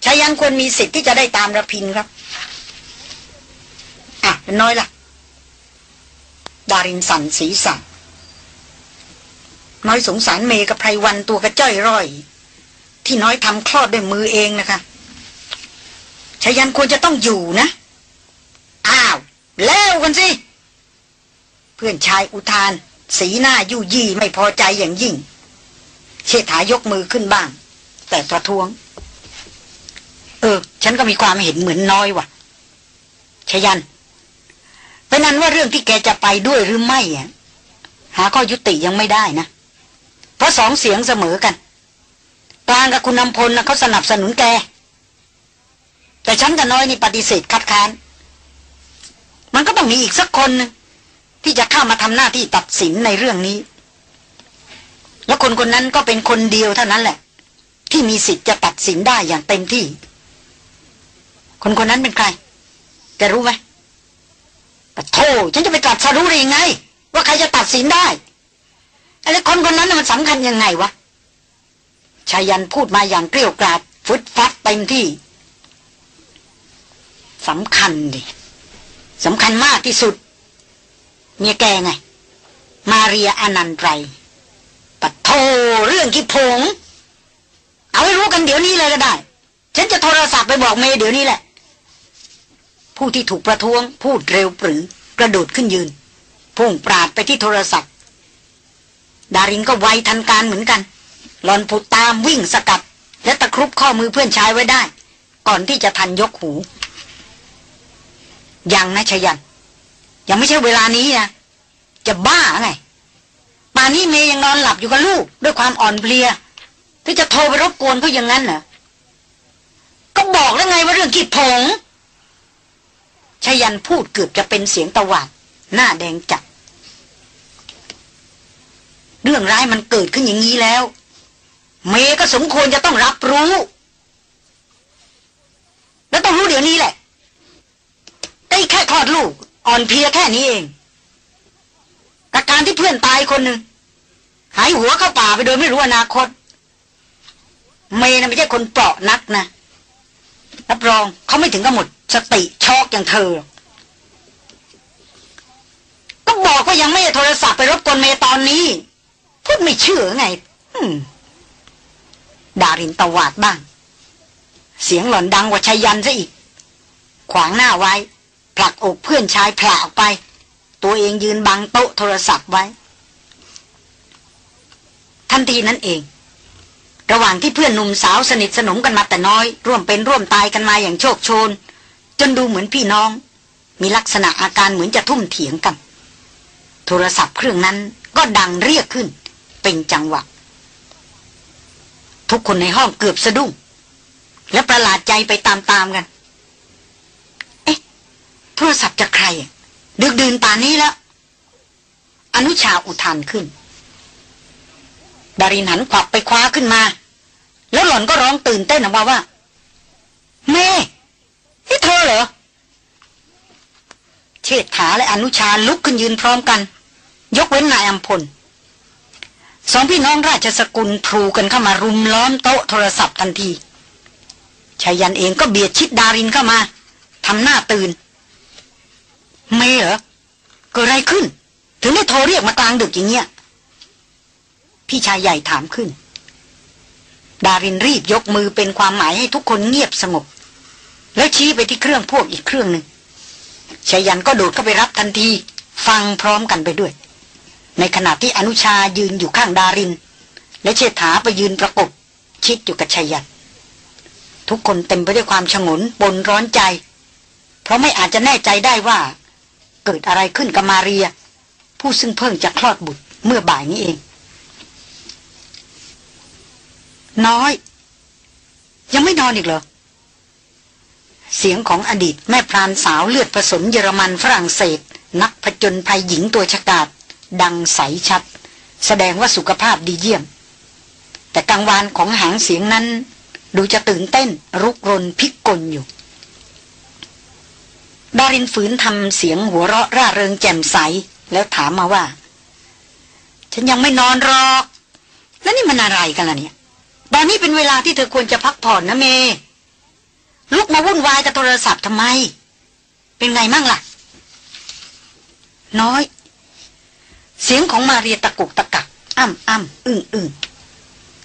ชายันควรมีสิทธิ์ที่จะได้ตามระพินครับ อะ น้อยละ่ะ ดารินสันสีสันน้อยสงสารเมกับไพรวันตัวกระจ้อยร่อย ที่น้อยทำคลอดด้วยมือเองนะคะชายันควรจะต้องอยู่นะ อ้าว แล้วกันสิ เพื่อนชายอุทาน สีหน้ายู่ยี่ไม่พอใจอย่างยิ่ง เชษฐายกมือขึ้นบ้าง แต่ประท้วง เออ ฉันก็มีความเห็นเหมือนน้อยว่ะชยัน เป็นนั้นว่าเรื่องที่แกจะไปด้วยหรือไม่อะหาข้อยุติยังไม่ได้นะ เพราะสองเสียงเสมอกันกลางกับคุณนำพลนะเขาสนับสนุนแก แต่ฉันกับน้อยนี่ปฏิเสธคัดค้าน มันก็ต้องมีอีกสักคนนึงที่จะเข้ามาทำหน้าที่ตัดสินในเรื่องนี้ แล้วคนคนนั้นก็เป็นคนเดียวเท่านั้นแหละ ที่มีสิทธิ์จะตัดสินได้อย่างเต็มที่ คนคนนั้นเป็นใคร แกรู้ไหมแต่โธ่ฉันจะไปตัดสรู้ได้ยังไง ว่าใครจะตัดสินได้อะไรคนคนนั้นมันสำคัญยังไงวะชายันพูดมาอย่างเกลียวกราดฟึดฟัดเต็มที่สำคัญดิสำคัญมากที่สุด เมียแกไง มาเรียอนันไตรปัดโทเรื่องกิพง เอาให้รู้กันเดี๋ยวนี้เลยก็ได้ ฉันจะโทรศัพท์ไปบอกเมย์เดี๋ยวนี้แหละ ผู้ที่ถูกประท้วงพูดเร็วปรือกระโดดขึ้นยืน พุ่งปราดไปที่โทรศัพท์ ดารินก็ไวทันการเหมือนกัน หลอนผุดตามวิ่งสกัด และตะครุบข้อมือเพื่อนชายไว้ได้ ก่อนที่จะทันยกหู ยังนะชยัน ยังไม่ใช่เวลานี้นะจะบ้าไงป่านี้เมย์ยังนอนหลับอยู่กับลูก ด้วยความอ่อนเพลียที่จะโทรไปรบกวนเขาอย่างนั้นเหรอก็บอกแล้วไงว่าเรื่องกีดผง ชยันพูดเกือบจะเป็นเสียงตะวัดหน้าแดงจัด เรื่องร้ายมันเกิดขึ้นอย่างนี้แล้ว เมย์ก็สมควรจะต้องรับรู้นต้องรู้เดี๋ยวนี้แหละได้แค่คลอดลูก อ่อนเพลียแค่นี้เองอาการที่เพื่อนตายคนหนึ่งหายหัวเข้าป่าไปโดยไม่รู้อนาคต เมย์นะไม่ใช่คนเปราะนักนะรับรองเขาไม่ถึงกับหมด สติช็อกอย่างเธอ ก็บอกว่ายังไม่โทรศัพท์ไปรบกวนเมย์ตอนนี้ พูดไม่เชื่อไงดารินตวาดบ้าง เสียงหล่อนดังกว่าชัยยันซะอีก ขวางหน้าไว้ ผลักอกเพื่อนชายผละออกไป ตัวเองยืนบังโต๊ะโทรศัพท์ไว้ ทันทีนั้นเอง ระหว่างที่เพื่อนหนุ่มสาวสนิทสนมกันมาแต่น้อย ร่วมเป็นร่วมตายกันมาอย่างโชคโชน จนดูเหมือนพี่น้อง มีลักษณะอาการเหมือนจะทุ่มเถียงกัน โทรศัพท์เครื่องนั้นก็ดังเรียกขึ้น เป็นจังหวะ ทุกคนในห้องเกือบสะดุ้ง และประหลาดใจไปตามๆกัน เอ๊ะ โทรศัพท์จากใคร ดึกดื่นป่านนี้แล้ว อนุชาอุทานขึ้นดารินหันขวับไปคว้าขึ้นมา แล้วหล่อนก็ร้องตื่นเต้นออกมาว่าแม่ นี่เธอเหรอ เชิดขาและอนุชาลุกขึ้นยืนพร้อมกัน ยกเว้นนายอัมพล สองพี่น้องราชสกุลพลูกันเข้ามารุมล้อมโต๊ะโทรศัพท์ทันทีชายันเองก็เบียดชิดดารินเข้ามาทำหน้าตื่น ไม่เหรอเกิดอะไรขึ้น ถึงได้โทรเรียกมากลางดึกอย่างเงี้ย พี่ชายใหญ่ถามขึ้น ดารินรีบยกมือเป็นความหมายให้ทุกคนเงียบสงบ แล้วชี้ไปที่เครื่องพวกอีกเครื่องหนึ่งชายันก็โดดเข้าไปรับทันที ฟังพร้อมกันไปด้วย ในขณะที่อนุชายืนอยู่ข้างดาริน และเชษฐาไปยืนประกบ ชิดอยู่กับชายัน ทุกคนเต็มไปด้วยความฉงนปนร้อนใจ เพราะไม่อาจจะแน่ใจได้ว่า เกิดอะไรขึ้นกับมาเรีย ผู้ซึ่งเพิ่งจะคลอดบุตรเมื่อบ่ายนี้เอง น้อย ยังไม่นอนอีกเหรอ เสียงของอดีตแม่พรานสาวเลือดผสมเยอรมันฝรั่งเศส นักผจญภัยหญิงตัวฉกาจดังใสชัด แสดงว่าสุขภาพดีเยี่ยม แต่กลางวานของหางเสียงนั้น ดูจะตื่นเต้นรุกรนพิกลอยู่ ดารินฝืนทำเสียงหัวเราะร่าเริงแจ่มใสแล้วถามมาว่า ฉันยังไม่นอนหรอก แล้วนี่มันอะไรกันล่ะเนี่ยตอนนี้เป็นเวลาที่เธอควรจะพักผ่อนนะเม ลุกมาวุ่นวายกับโทรศัพท์ทำไม เป็นไงมั่งล่ะ น้อย เสียงของมาเรียตะกุกตะกักอ้ำอ้ำอึ้งอึ้ง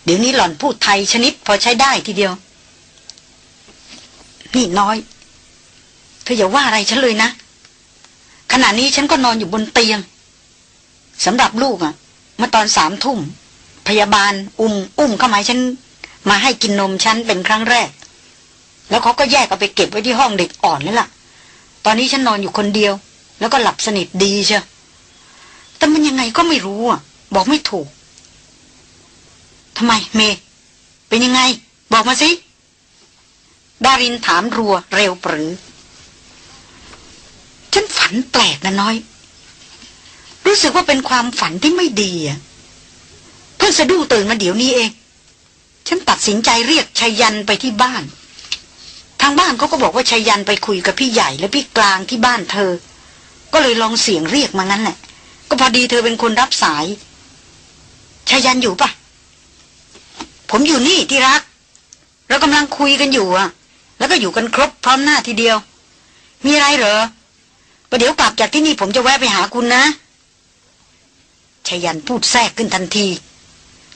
เดี๋ยวนี้หล่อนพูดไทยชนิดพอใช้ได้ทีเดียว นี่น้อย เธออย่าว่าอะไรฉันเลยนะ ขณะนี้ฉันก็นอนอยู่บนเตียงสำหรับลูกอะ่ะเมื่อตอนสามทุ่มพยาบาลอุ้มอุ้มเข้ามาฉัน มาให้กินนมฉันเป็นครั้งแรก แล้วเขาก็แยกเอาไปเก็บไว้ที่ห้องเด็กอ่อนนี่แหละตอนนี้ฉันนอนอยู่คนเดียว แล้วก็หลับสนิทดีเชียวแต่มันยังไงก็ไม่รู้อะ บอกไม่ถูกทำไมเม เป็นยังไง บอกมาสิดารินถามรัวเร็วปรือฉันฝันแปลกนะน้อย รู้สึกว่าเป็นความฝันที่ไม่ดีอะเพิ่งสะดุ้งตื่นมาเดี๋ยวนี้เอง ฉันตัดสินใจเรียกชัยยันไปที่บ้านางบ้านเขาก็บอกว่าชัยยันไปคุยกับพี่ใหญ่และพี่กลางที่บ้านเธอ ก็เลยลองเสียงเรียกมางั้นแหละ ก็พอดีเธอเป็นคนรับสายชัยยันอยู่ปะผมอยู่นี่ที่รัก เรากำลังคุยกันอยู่อะแล้วก็อยู่กันครบพร้อมหน้าทีเดียว มีอะไรเหรอประเดี๋ยวกลับจากที่นี่ผมจะแวะไปหาคุณนะชายันพูดแทรกขึ้นทันที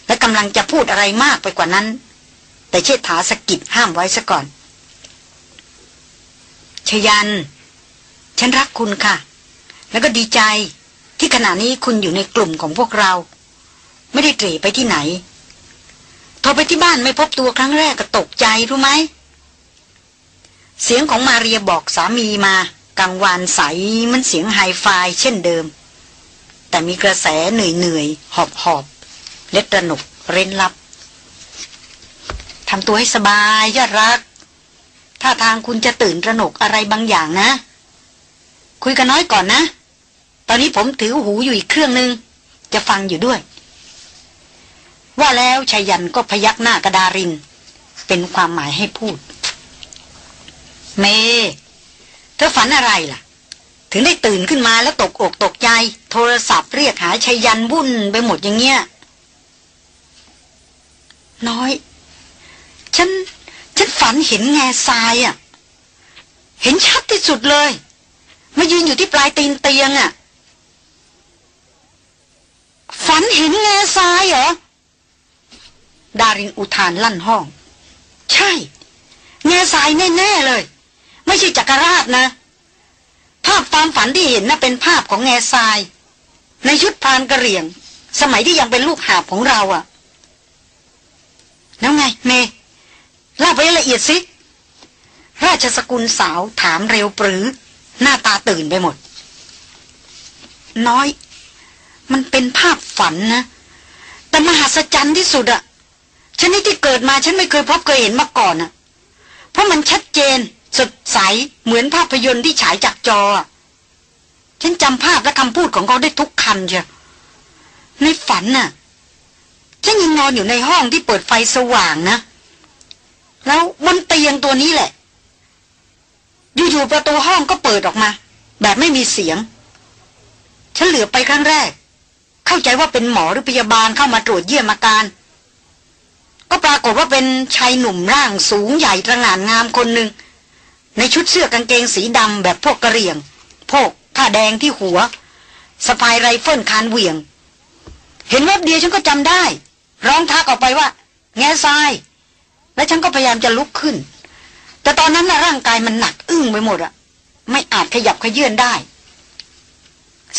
และกำลังจะพูดอะไรมากไปกว่านั้น แต่เชษฐาสกิดห้ามไว้ซะก่อน ชยัน ฉันรักคุณค่ะ แล้วก็ดีใจที่ขณะนี้คุณอยู่ในกลุ่มของพวกเรา ไม่ได้เตรไปที่ไหนโทรไปที่บ้านไม่พบตัวครั้งแรกก็ตกใจรู้ไหม เสียงของมาเรียบอกสามีมากังวานใสมันเสียงไฮไฟเช่นเดิม แต่มีกระแสเหนื่อยเหนื่อยหอบหอบเล็ดระหนกเร้นลับทำตัวให้สบายยอดรัก ถ้าทางคุณจะตื่นระหนกอะไรบางอย่างนะ คุยกันน้อยก่อนนะ ตอนนี้ผมถือหูอยู่อีกเครื่องนึง จะฟังอยู่ด้วย ว่าแล้วชายันก็พยักหน้ากระดาริน เป็นความหมายให้พูด เม เธอฝันอะไรล่ะ ถึงได้ตื่นขึ้นมาแล้วตกอกตกใจ โทรศัพท์เรียกหาชัยยันวุ่นไปหมดอย่างเงี้ยน้อย ฉัน ฉันฝันเห็นแง่ทรายอะ่ะ เห็นชัดที่สุดเลย มายืนอยู่ที่ปลายตีนเตียงอะ่ะ ฝันเห็นแง่ทรายเหรอ ดารินอุทานลั่นห้อง ใช่ แง่ทรายแน่ๆเลย ไม่ใช่จักรราชนะ ภาพความฝันที่เห็นน่ะเป็นภาพของแง่ทราย ในชุดพรานกระเหรี่ยง สมัยที่ยังเป็นลูกหาบของเราอะ่ะ แล้วไงเม เล่าไปละเอียดสิ ราชสกุลสาวถามเร็วปรือ หน้าตาตื่นไปหมด น้อย มันเป็นภาพฝันนะ แต่มหัศจรรย์ที่สุดอะชนิดที่เกิดมาฉันไม่เคยพบเคยเห็นมาก่อนอะเพราะมันชัดเจน สดใส เหมือนภาพยนตร์ที่ฉายจากจอฉันจำภาพและคำพูดของเขาได้ทุกคำเชียวในฝันน่ะฉันยังนอนอยู่ในห้องที่เปิดไฟสว่างนะ แล้วบนเตียงตัวนี้แหละ อยู่ๆประตูห้องก็เปิดออกมา แบบไม่มีเสียง ฉันเหลือไปครั้งแรก เข้าใจว่าเป็นหมอหรือพยาบาลเข้ามาตรวจเยี่ยมอาการ ก็ปรากฏว่าเป็นชายหนุ่มร่างสูงใหญ่ตระหง่านงามคนหนึ่ง ในชุดเสื้อกางเกงสีดำแบบพวกกระเรียง พวกผ้าแดงที่หัวสะพายไรเฟิลคานเหวี่ยง เห็นแวบเดียวฉันก็จำได้ ร้องทักออกไปว่า แง่ทราย และฉันก็พยายามจะลุกขึ้น แต่ตอนนั้นร่างกายมันหนักอึ้งไปหมดอะไม่อาจขยับขยื่นได้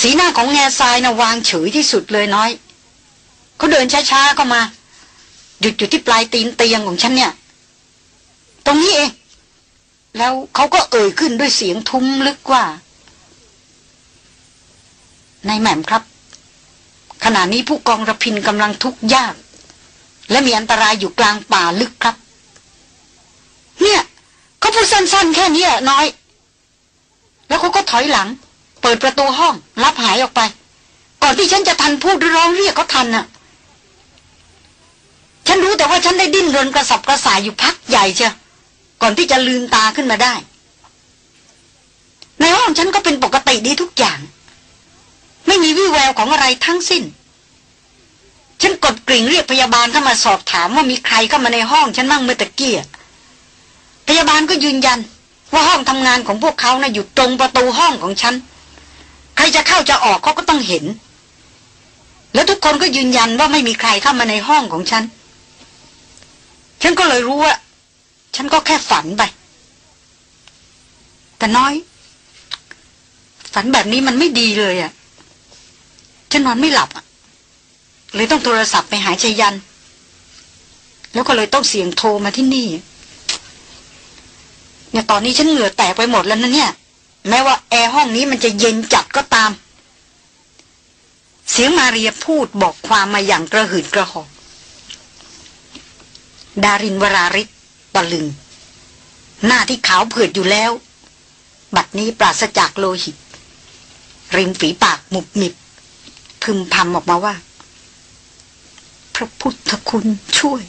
สีหน้าของแง่ทรายนะวางเฉยที่สุดเลยน้อยเขาเดินช้าๆเข้ามา หยุดอยู่ที่ปลายตีนเตียงของฉันเนี่ย ตรงนี้เอง แล้วเขาก็เอ่ยขึ้นด้วยเสียงทุ้มลึกว่านายแหม่มครับ ขณะนี้ผู้กองระพินกำลังทุกข์ยาก และมีอันตรายอยู่กลางป่าลึกครับ เนี่ยเขาพูดสั้นๆ แค่นี้น้อย แล้วเขาก็ถอยหลัง เปิดประตูห้องรับหายออกไป ก่อนที่ฉันจะทันพูดหรือร้องเรียกเขาทันน่ะ ฉันรู้แต่ว่าฉันได้ดิ้นรนกระสับกระส่ายอยู่พักใหญ่เชียก่อนที่จะลืมตาขึ้นมาได้ ในห้องฉันก็เป็นปกติดีทุกอย่าง ไม่มีวี่แววของอะไรทั้งสิ้น ฉันกดกริ่งเรียกพยาบาลเข้ามาสอบถามว่ามีใครเข้ามาในห้องฉันมั่งเมื่อตะเกียพยาบาลก็ยืนยัน ว่าห้องทำงานของพวกเขานะ่ะอยู่ตรงประตูห้องของฉัน ใครจะเข้าจะออกเขาก็ต้องเห็น แล้วทุกคนก็ยืนยันว่าไม่มีใครเข้ามาในห้องของฉัน ฉันก็เลยรู้ว่า ฉันก็แค่ฝันไป แต่น้อย ฝันแบบนี้มันไม่ดีเลยอะ่ะ ฉันนอนไม่หลับอะ เลยต้องโทรศัพท์ไปหาชยัน แล้วก็เลยต้องเสียงโทรมาที่นี่ เนี่ยตอนนี้ฉันเหงื่อแตกไปหมดแล้วนะเนี่ย แม้ว่าแอร์ห้องนี้มันจะเย็นจัดก็ตาม เสียงมาเรียพูดบอกความมาอย่างกระหืดกระหอบดารินวราริศตะลึง หน้าที่ขาวเผือดอยู่แล้ว บัดนี้ปราศจากโลหิต ริมฝีปากหมุบหมิบพึมพำออกมาว่า ระพุทธคุณช่วย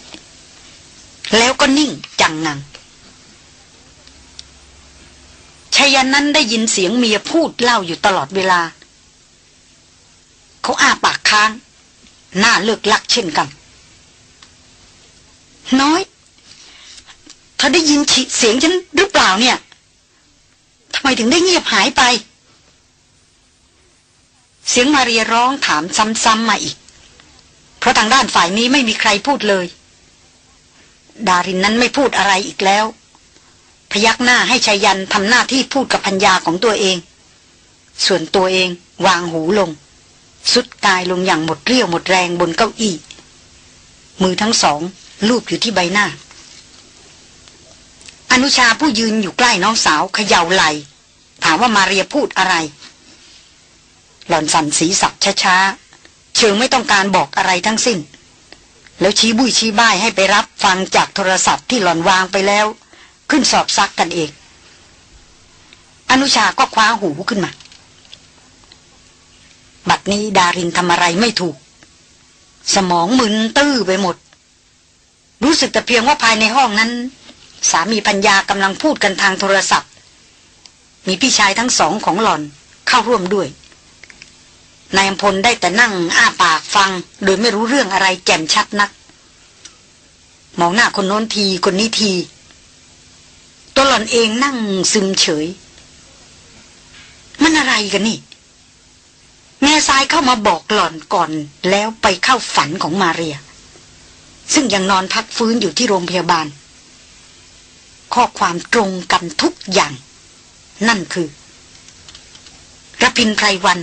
แล้วก็นิ่งจังงังชายันนั้นได้ยินเสียงเมียพูดเล่าอยู่ตลอดเวลา เขาอาปากค้าง หน้าเลือกลักเช่นกัน น้อยเธอได้ยินเสียงฉันหรือเปล่าเนี่ยทำไมถึงได้เงียบหายไป เสียงมาเรียร้องถามซ้ำๆมาอีก เพราะทางด้านฝ่ายนี้ไม่มีใครพูดเลย ดารินนั้นไม่พูดอะไรอีกแล้ว พยักหน้าให้ชายันทำหน้าที่พูดกับพัญญาของตัวเอง ส่วนตัวเองวางหูลง สุดกายลงอย่างหมดเรี่ยวหมดแรงบนเก้าอี้ มือทั้งสองลูบอยู่ที่ใบหน้า อนุชาผู้ยืนอยู่ใกล้น้องสาวเขย่าไหล ถามว่ามาเรียพูดอะไร หล่อนสั่นสีสับช้าๆ เชิงไม่ต้องการบอกอะไรทั้งสิ้น แล้วชี้บุยชี้บ้ายให้ไปรับฟังจากโทรศัพท์ที่หล่อนวางไปแล้ว ขึ้นสอบซักกันเองอนุชาก็คว้าหูขึ้นมา บัดนี้ดารินทำอะไรไม่ถูก สมองมึนตื้อไปหมด รู้สึกแต่เพียงว่าภายในห้องนั้น สามีปัญญากำลังพูดกันทางโทรศัพท์ มีพี่ชายทั้งสองของหล่อนเข้าร่วมด้วย นายอพลได้แต่นั่งอ้าปากฟัง โดยไม่รู้เรื่องอะไรแจ่มชัดนัก มองหน้าคนโน้นทีคนนี้ที ตัวหล่อนเองนั่งซึมเฉย มันอะไรกันนี่ แง่ทรายเข้ามาบอกหล่อนก่อน แล้วไปเข้าฝันของมาเรีย ซึ่งยังนอนพักฟื้นอยู่ที่โรงพยาบาล ข้อความตรงกันทุกอย่าง นั่นคือรพินไพรวัน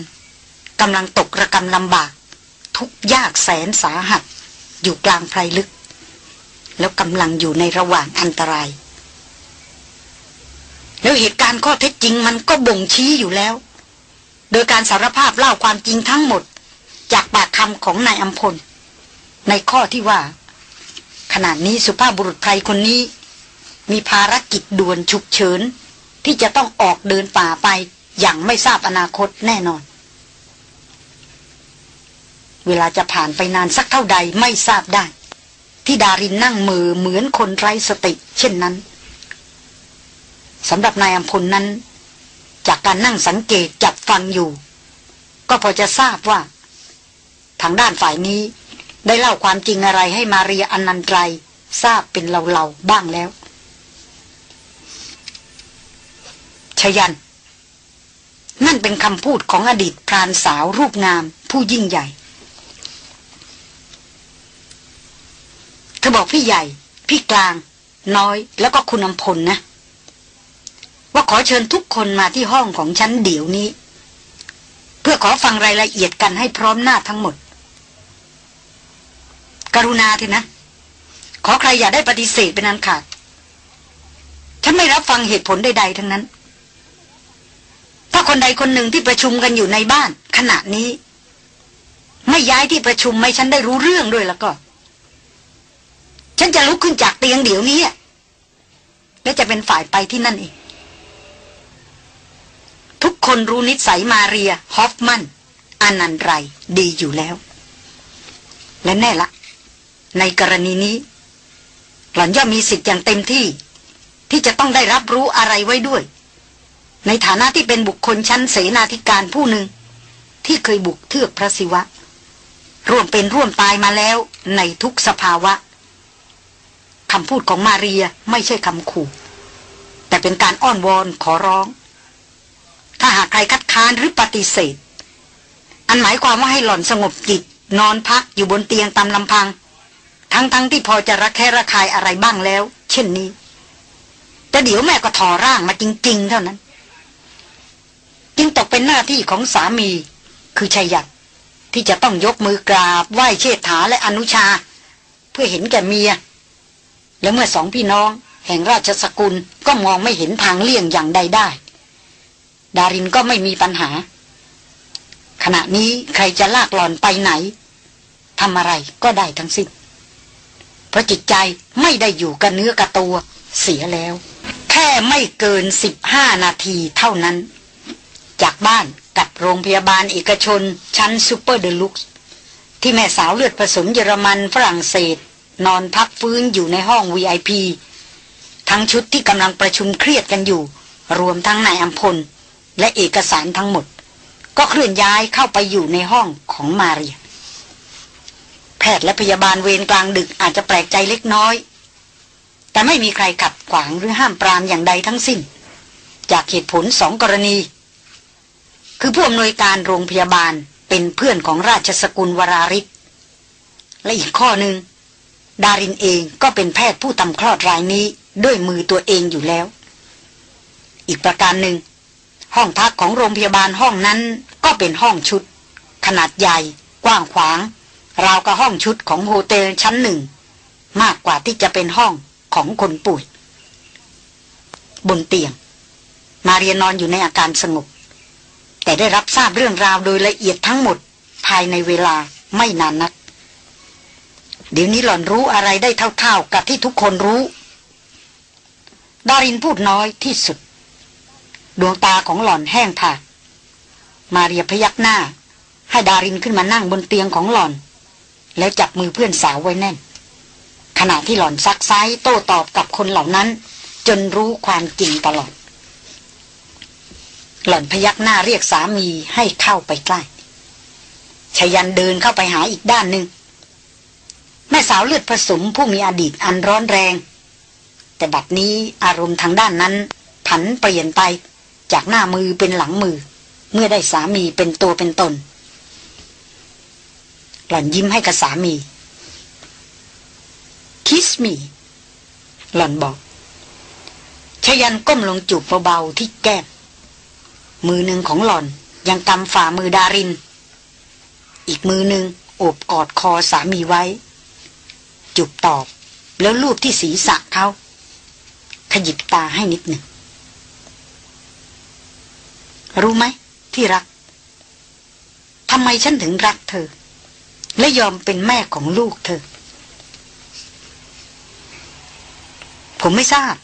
กำลังตกระกำลำบาก ทุกยากแสนสาหัส อยู่กลางไพรลึก แล้วกำลังอยู่ในระหว่างอันตราย แล้วเหตุการณ์ข้อเท็จจริงมันก็บ่งชี้อยู่แล้ว โดยการสารภาพเล่าความจริงทั้งหมด จากปากคำของนายอัมพล ในข้อที่ว่า ขณะนี้สุภาพบุรุษไพรคนนี้ มีภารกิจด่วนฉุกเฉินที่จะต้องออกเดินป่าไปอย่างไม่ทราบอนาคตแน่นอน เวลาจะผ่านไปนานสักเท่าใดไม่ทราบได้ ที่ดารินนั่งมือเหมือนคนไร้สติ เช่นนั้นสำหรับนายอัมพลนั้น จากการนั่งสังเกตจับฟังอยู่ ก็พอจะทราบว่า ทางด้านฝ่ายนี้ได้เล่าความจริงอะไรให้มาเรียอนันตรายทราบเป็นเล่าๆบ้างแล้ว ชยัน นั่นเป็นคำพูดของอดีตพรานสาวรูปงามผู้ยิ่งใหญ่ เธอบอกพี่ใหญ่ พี่กลาง น้อยแล้วก็คุณอำพลนะ ว่าขอเชิญทุกคนมาที่ห้องของฉันเดี๋ยวนี้ เพื่อขอฟังรายละเอียดกันให้พร้อมหน้าทั้งหมด กรุณาเถอะนะ ขอใครอย่าได้ปฏิเสธเป็นอันขาด ฉันไม่รับฟังเหตุผลใดๆทั้งนั้น ถ้าคนใดคนหนึ่งที่ประชุมกันอยู่ในบ้าน ขณะนี้ ไม่ย้ายที่ประชุมไม่ฉันได้รู้เรื่องด้วยแล้วก็ ฉันจะลุกขึ้นจากเตียงเดี๋ยวนี้ และจะเป็นฝ่ายไปที่นั่นเองทุกคนรู้นิสัยมาเรีย ฮอฟมันอนันไร ดีอยู่แล้ว และแน่ละ ในกรณีนี้ หล่อนย่อมมีสิทธิ์อย่างเต็มที่ ที่จะต้องได้รับรู้อะไรไว้ด้วย ในฐานะที่เป็นบุคคลชั้นเสนาธิการผู้หนึ่ง ที่เคยบุกเทือกพระศิวะ ร่วมเป็นร่วมตายมาแล้วในทุกสภาวะ คำพูดของมาเรียไม่ใช่คำขู่ แต่เป็นการอ้อนวอนขอร้อง ถ้าหากใครคัดค้านหรือปฏิเสธ อันหมายความว่าให้หล่อนสงบจิต นอนพักอยู่บนเตียงตามลำพัง ทั้งๆทที่พอจะระแคะระคายอะไรบ้างแล้ว เช่นนี้ แต่เดี๋ยวแม่ก็ถอร่างมาจริง ๆ เท่านั้น จึงตกเป็นหน้าที่ของสามี คือชัยยัดที่จะต้องยกมือกราบไหว้เชษฐาและอนุชา เพื่อเห็นแก่เมีย และเมื่อสองพี่น้อง แห่งราชสกุลก็มองไม่เห็นทางเลี่ยงอย่างใดได้ ดารินก็ไม่มีปัญหา ขณะนี้ใครจะลากหลอนไปไหนทำอะไรก็ได้ทั้งสิ้น เพราะจิตใจไม่ได้อยู่กับเนื้อกับตัวเสียแล้ว แค่ไม่เกินสิบห้านาทีเท่านั้น จากบ้านกับโรงพยาบาลเอกชนชั้นซูเปอร์เดลุกส์ที่แม่สาวเลือดผสมเยอรมันฝรั่งเศส นอนพักฟื้นอยู่ในห้อง VIP ทั้งชุดที่กำลังประชุมเครียดกันอยู่ รวมทั้งนายอัมพล และเอกสารทั้งหมด ก็เคลื่อนย้ายเข้าไปอยู่ในห้องของมาเรีย แพทย์และพยาบาลเวรกลางดึกอาจจะแปลกใจเล็กน้อย แต่ไม่มีใครขัดขวางหรือห้ามปรามอย่างใดทั้งสิ้น จากเหตุผลสองกรณี คือผู้อำนวยการโรงพยาบาลเป็นเพื่อนของราชสกุลวราริศและอีกข้อหนึ่ง ดารินเองก็เป็นแพทย์ผู้ทำคลอดรายนี้ด้วยมือตัวเองอยู่แล้ว อีกประการหนึ่ง ห้องพักของโรงพยาบาลห้องนั้นก็เป็นห้องชุด ขนาดใหญ่ กว้างขวาง ราวกับห้องชุดของโฮเทลชั้นหนึ่ง มากกว่าที่จะเป็นห้องของคนป่วยบนเตียง มาเรียนอนอยู่ในอาการสงบ แต่ได้รับทราบเรื่องราวโดยละเอียดทั้งหมดภายในเวลาไม่นานนัก เดี๋ยวนี้หล่อนรู้อะไรได้เท่าๆกับที่ทุกคนรู้ ดารินพูดน้อยที่สุด ดวงตาของหล่อนแห้งผากมาเรียพยักหน้า ให้ดารินขึ้นมานั่งบนเตียงของหล่อน แล้วจับมือเพื่อนสาวไว้แน่น ขณะที่หล่อนซักไซ้โต้ตอบกับคนเหล่านั้น จนรู้ความจริงตลอด หล่อนพยักหน้าเรียกสามีให้เข้าไปใกล้ชยันเดินเข้าไปหาอีกด้านหนึ่ง แม่สาวเลือดผสมผู้มีอดีตอันร้อนแรง แต่บัดนี้อารมณ์ทางด้านนั้น ผันเปลี่ยนไปจากหน้ามือเป็นหลังมือ เมื่อได้สามีเป็นตัวเป็นตน หล่อนยิ้มให้กับสามี คิสมีหล่อนบอกชยันก้มลงจูบเบาๆที่แก้มมือหนึ่งของหล่อนยังกำฝ่ามือดาริน อีกมือหนึ่งโอบกอดคอสามีไว้ จุบตอบ แล้วลูบที่ศีรษะเขา ขยิบตาให้นิดหนึ่ง รู้ไหม ที่รักทำไมฉันถึงรักเธอ และยอมเป็นแม่ของลูกเธอ ผมไม่ทราบ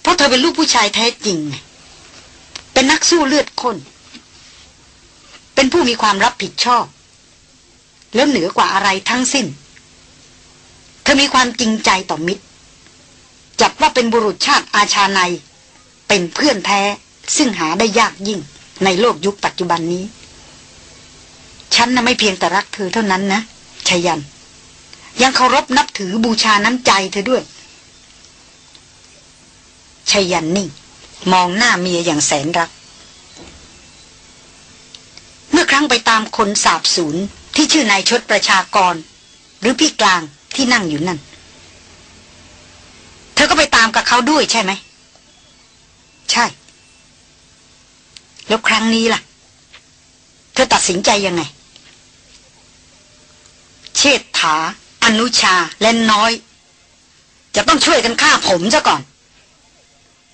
เพราะเธอเป็นลูกผู้ชายแท้จริง เป็นนักสู้เลือดข้นเป็นผู้มีความรับผิดชอบ แล้วเหนือกว่าอะไรทั้งสิ้น เธอมีความจริงใจต่อมิตร จับว่าเป็นบุรุษชาติอาชาในเป็นเพื่อนแท้ซึ่งหาได้ยากยิ่งในโลกยุคปัจจุบันนี้ ฉันน่ะไม่เพียงแต่รักเธอเท่านั้นนะชยัน ยังเคารพนับถือบูชาน้ำใจเธอด้วยชยันนิ่ง มองหน้าเมียอย่างแสนรัก เมื่อครั้งไปตามคนสาบสูญ ที่ชื่อนายชดประชากร หรือพี่กลางที่นั่งอยู่นั่น เธอก็ไปตามกับเขาด้วยใช่ไหม ใช่ แล้วครั้งนี้ล่ะ เธอตัดสินใจยังไง เชษฐา อนุชาและน้อย จะต้องช่วยกันฆ่าผมซะก่อน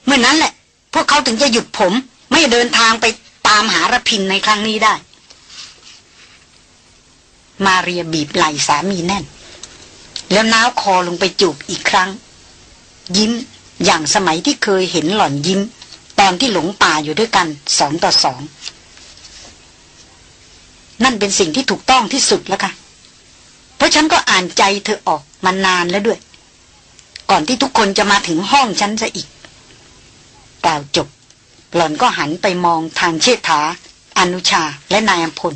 เมื่อนั้นแหละ พวกเขาถึงจะหยุดผม ไม่เดินทางไปตามหารพินในครั้งนี้ได้ มาเรียบีบไหล่สามีแน่น แล้วน้าวคอลงไปจูบอีกครั้ง ยิ้มอย่างสมัยที่เคยเห็นหล่อนยิ้ม ตอนที่หลงป่าอยู่ด้วยกันสองต่อสอง นั่นเป็นสิ่งที่ถูกต้องที่สุดแล้วค่ะ เพราะฉันก็อ่านใจเธอออกมานานแล้วด้วย ก่อนที่ทุกคนจะมาถึงห้องฉันซะอีกกล่าวจบ หล่อนก็หันไปมองทางเชษฐา อนุชาและนายอัมพล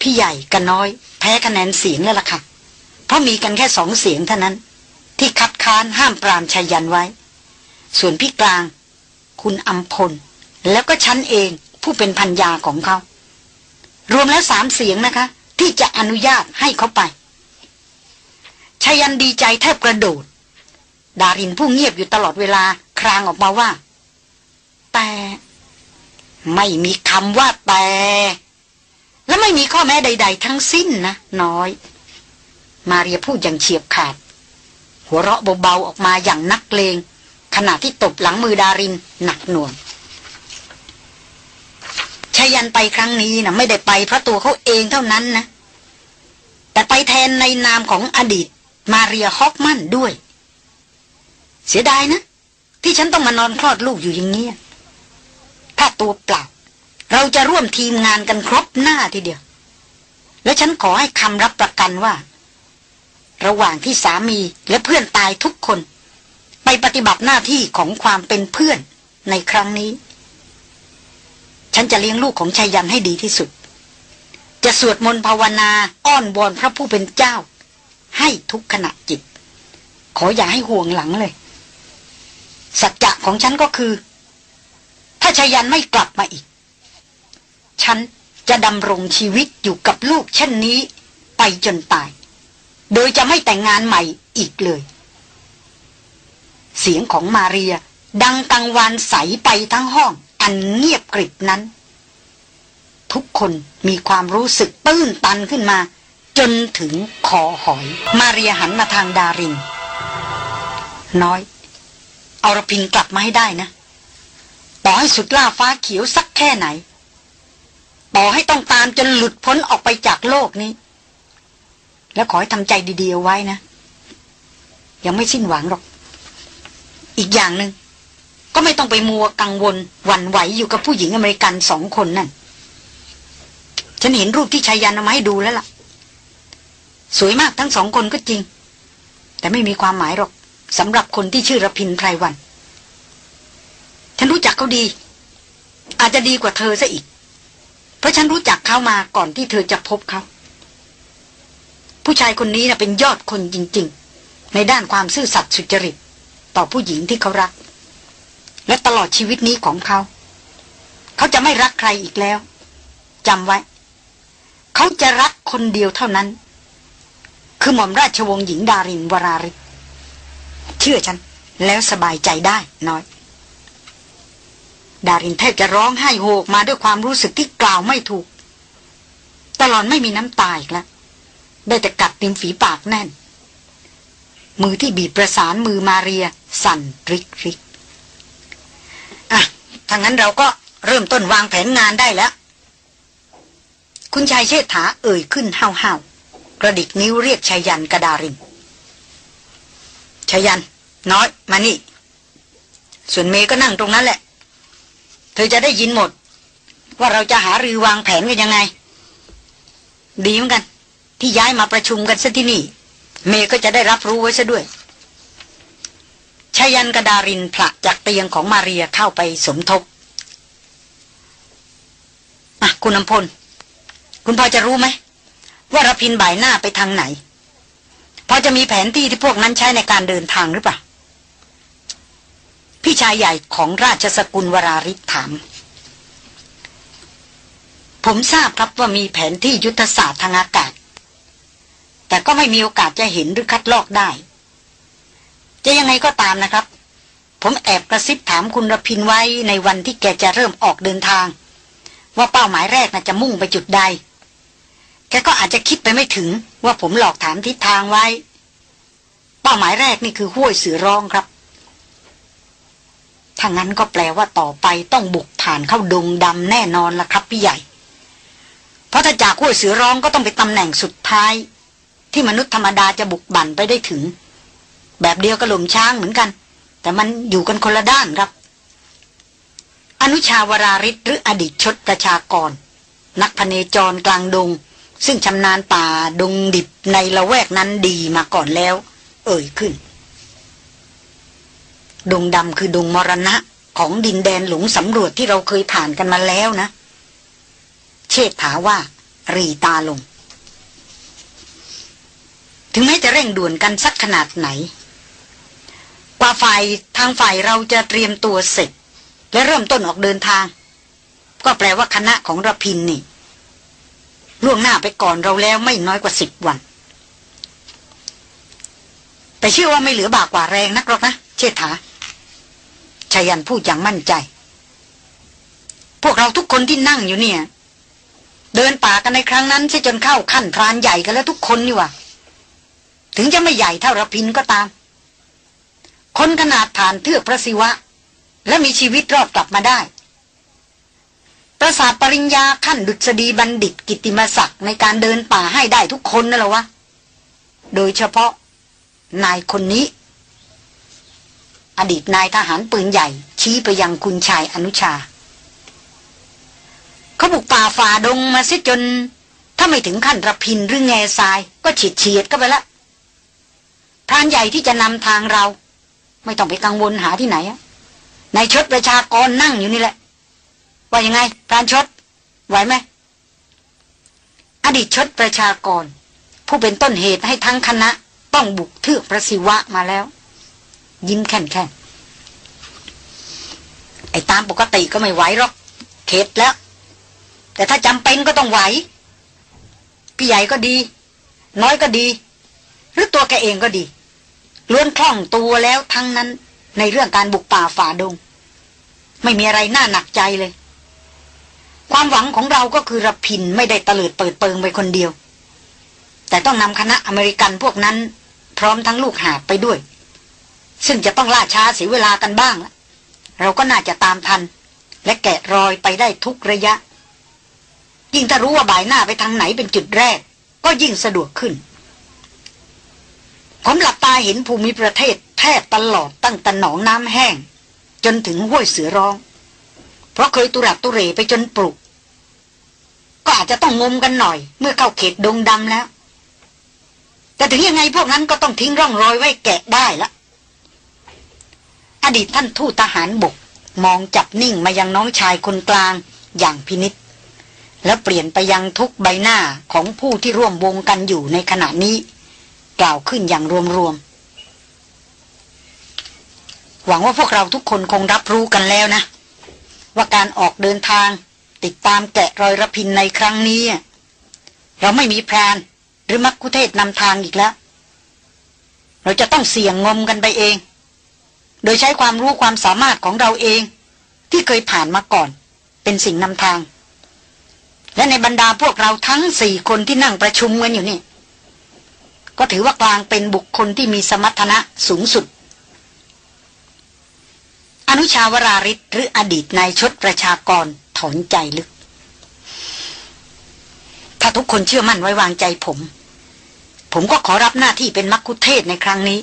พี่ใหญ่กันน้อย แพ้คะแนนเสียงแล้วล่ะค่ะ เพราะมีกันแค่สองเสียงเท่านั้น ที่คัดค้านห้ามปรามชัยยันไว้ ส่วนพี่กลาง คุณอัมพล แล้วก็ฉันเองผู้เป็นพันยาของเขา รวมแล้วสามเสียงนะคะ ที่จะอนุญาตให้เขาไปชายันดีใจแทบกระโดด ดารินผู้เงียบอยู่ตลอดเวลาครางออกมาว่า แต่ ไม่มีคำว่าแต่ และไม่มีข้อแม้ใด ๆ ทั้งสิ้นนะ น้อย มาเรียพูดอย่างเฉียบขาด หัวเราะเบาๆออกมาอย่างนักเลง ขณะที่ตบหลังมือดารินหนักหน่วงชายันไปครั้งนี้นะไม่ได้ไปเพราะตัวเขาเองเท่านั้นนะ แต่ไปแทนในนามของอดีต มาเรียฮอกมันด้วย เสียดายนะ ที่ฉันต้องมานอนคลอดลูกอยู่อย่างนี้ถ้าตัวเปล่า เราจะร่วมทีมงานกันครบหน้าทีเดียว และฉันขอให้คำรับประกันว่า ระหว่างที่สามีและเพื่อนตายทุกคน ไปปฏิบัติหน้าที่ของความเป็นเพื่อนในครั้งนี้ ฉันจะเลี้ยงลูกของชายยันให้ดีที่สุด จะสวดมนต์ภาวนาอ้อนวอนพระผู้เป็นเจ้า ให้ทุกขณะจิต ขออย่าให้ห่วงหลังเลย สัจจะของฉันก็คือ ถ้าชายันไม่กลับมาอีก ฉันจะดำรงชีวิตอยู่กับลูกเช่นนี้ ไปจนตาย โดยจะไม่แต่งงานใหม่อีกเลย เสียงของมาเรียดังกังวานใสไปทั้งห้อง อันเงียบกริบนั้น ทุกคนมีความรู้สึกตื้นตันขึ้นมา จนถึงคอหอย มาเรียหันมาทางดาริน น้อยเอารพินกลับมาให้ได้นะ ต่อให้สุดล่าฟ้าเขียวสักแค่ไหน อให้ต้องตามจนหลุดพ้นออกไปจากโลกนี้ แล้วขอให้ทำใจดี ๆ เอาไว้นะ ยังไม่สิ้นหวังหรอก อีกอย่างหนึง่งก็ไม่ต้องไปมัวกังวลหวั่นไหวอยู่กับผู้หญิงอเมริกันสองคนนั่น ฉันเห็นรูปที่ชายันเอามาให้ดูแล้วล่ะ สวยมากทั้งสองคนก็จริง แต่ไม่มีความหมายหรอกสำหรับคนที่ชื่อระพินไพรวัน ฉันรู้จักเขาดี อาจจะดีกว่าเธอซะอีก เพราะฉันรู้จักเขามาก่อนที่เธอจะพบเขา ผู้ชายคนนี้นะเป็นยอดคนจริง ๆ ในด้านความซื่อสัตย์สุจริต ต่อผู้หญิงที่เขารัก และตลอดชีวิตนี้ของเขา เขาจะไม่รักใครอีกแล้วจำไว้ เขาจะรักคนเดียวเท่านั้น คือหม่อมราชวงศ์หญิงดารินวราริศเชื่อฉัน แล้วสบายใจได้น้อย ดารินแทบจะร้องไห้โฮกมาด้วยความรู้สึกที่กล่าวไม่ถูก ตลอดไม่มีน้ำตาอีกแล้วได้แต่กัดติมฝีปากแน่น มือที่บีบประสานมือมาเรีย สั่นริกริกอะถ้างั้นเราก็เริ่มต้นวางแผนงานได้แล้ว คุณชายเชษฐาเอ่ยขึ้นห้าวห้าวกระดิกนิ้วเรียกชายันกระดารินชายัน น้อย มานี่ ส่วนเมย์ก็นั่งตรงนั้นแหละ ธอจะได้ยินหมด ว่าเราจะหารือวางแผนกันยังไง ดีเหมือนกัน ที่ย้ายมาประชุมกันซะที่นี่ เมย์ก็จะได้รับรู้ไว้ซะด้วยชายันกระดารินผละจากเตียงของมาเรียเข้าไปสมทบอะคุณน้ำพล คุณพอจะรู้ไหม ว่ารพินบ่ายหน้าไปทางไหน พอจะมีแผนที่ที่พวกนั้นใช้ในการเดินทางหรือเปล่า พี่ชายใหญ่ของราชสกุลวราริศถาม ผมทราบครับว่ามีแผนที่ยุทธศาสตร์ทางอากาศ แต่ก็ไม่มีโอกาสจะเห็นหรือคัดลอกได้ จะยังไงก็ตามนะครับ ผมแอบกระซิบถามคุณรพินไว้ในวันที่แกจะเริ่มออกเดินทาง ว่าเป้าหมายแรกน่ะจะมุ่งไปจุดใด แกก็อาจจะคิดไปไม่ถึงว่าผมหลอกถามทิศทางไว้ เป้าหมายแรกนี่คือห้วยเสือร้องครับ ถ้างั้นก็แปลว่าต่อไปต้องบุกผ่านเข้าดงดำแน่นอนละครับพี่ใหญ่ เพราะถ้าจากห้วยเสือร้องก็ต้องไปตำแหน่งสุดท้าย ที่มนุษย์ธรรมดาจะบุกบั่นไปได้ถึง แบบเดียวกับหลมช้างเหมือนกัน แต่มันอยู่กันคนละด้านครับ อนุชาวราริศหรืออดีตชดประชากร นักพเนจรกลางดง ซึ่งชำนาญป่าดงดิบในละแวกนั้นดีมาก่อนแล้ว เอ่ยขึ้น ดงดำคือดงมรณะของดินแดนหลงสำรวจที่เราเคยผ่านกันมาแล้วนะ เชษฐาว่า รีตาลง ถึงแม้จะเร่งด่วนกันสักขนาดไหน กว่าฝ่ายทางฝ่ายเราจะเตรียมตัวเสร็จ และเริ่มต้นออกเดินทาง ก็แปลว่าคณะของระพินนี่ ล่วงหน้าไปก่อนเราแล้วไม่น้อยกว่าสิบวัน แต่เชื่อว่าไม่เหลือบากกว่าแรงนักหรอกนะเชษฐา ชายันพูดอย่างมั่นใจ พวกเราทุกคนที่นั่งอยู่เนี่ย เดินป่ากันในครั้งนั้นใช่จนเข้าขั้นพรานใหญ่กันแล้วทุกคนนี่วะถึงจะไม่ใหญ่เท่าระพินก็ตาม คนขนาดฐานเทือกพระศิวะ และมีชีวิตรอดกลับมาได้ ประสาทปริญญาขั้นดุษฎีบัณฑิตกิติมศักดิ์ในการเดินป่าให้ได้ทุกคนนั่นแหละวะ โดยเฉพาะนายคนนี้ อดีตนายทหารปืนใหญ่ ชี้ไปยังคุณชายอนุชา เขาบุกป่าฝ่าดงมาซิจน ถ้าไม่ถึงขั้นระพินหรือแง่ทราย ก็เฉียดเฉียดก็ไปละพรานใหญ่ที่จะนำทางเรา ไม่ต้องไปกังวลหาที่ไหนอะนายชดประชากรนั่งอยู่นี่แหละ ว่ายังไงพรานชด ไหวไหมอดีตชดประชากร ผู้เป็นต้นเหตุให้ทั้งคณะ ต้องบุกเทือกพระศิวะมาแล้ว ยิ้มแค่นแค่ไอ้ตามปกติก็ไม่ไหวหรอกเข็ดแล้ว แต่ถ้าจำเป็นก็ต้องไหว พี่ใหญ่ก็ดี น้อยก็ดี หรือตัวแกเองก็ดีล้วนคล่องตัวแล้วทั้งนั้นในเรื่องการบุกป่าฝ่าดง ไม่มีอะไรน่าหนักใจเลย ความหวังของเราก็คือระพินไม่ได้ตะลิดเปิดเปิงไปคนเดียว แต่ต้องนำคณะอเมริกันพวกนั้น พร้อมทั้งลูกหาไปด้วย ซึ่งจะต้องล่าช้าเสียเวลากันบ้างละเราก็น่าจะตามทัน และแกะรอยไปได้ทุกระยะ ยิ่งถ้ารู้ว่าบ่ายหน้าไปทางไหนเป็นจุดแรก ก็ยิ่งสะดวกขึ้น ผมหลับตาเห็นภูมิประเทศแทบตลอดตั้งแต่หนองน้ำแห้ง จนถึงห้วยเสือร้อง เพราะเคยตุรักตุเรไปจนปลุก ก็อาจจะต้องงมกันหน่อย เมื่อเข้าเขตดงดำแล้ว แต่ถึงยังไงพวกนั้นก็ต้องทิ้งร่องรอยไว้แกะได้ละ อดีตท่านทูตทหารบก มองจับนิ่งมายังน้องชายคนกลางอย่างพินิษแล้วเปลี่ยนไปยังทุกใบหน้าของผู้ที่ร่วมวงกันอยู่ในขณะนี้ กล่าวขึ้นอย่างรวมๆ หวังว่าพวกเราทุกคนคงรับรู้กันแล้วนะ ว่าการออกเดินทาง ติดตามแกะรอยระพินในครั้งนี้ เราไม่มีแพรนหรือมักคุเทศนำทางอีกแล้ว เราจะต้องเสี่ยงงมกันไปเอง โดยใช้ความรู้ความสามารถของเราเองที่เคยผ่านมาก่อน เป็นสิ่งนำทาง และในบรรดาพวกเราทั้งสี่คนที่นั่งประชุมกันอยู่นี่ ก็ถือว่ากลางเป็นบุคคลที่มีสมรรถนะสูงสุด อนุชาวราริศหรืออดีตนายชดประชากรถอนใจลึก ถ้าทุกคนเชื่อมั่นไว้วางใจผม ผมก็ขอรับหน้าที่เป็นมักคุเทศในครั้งนี้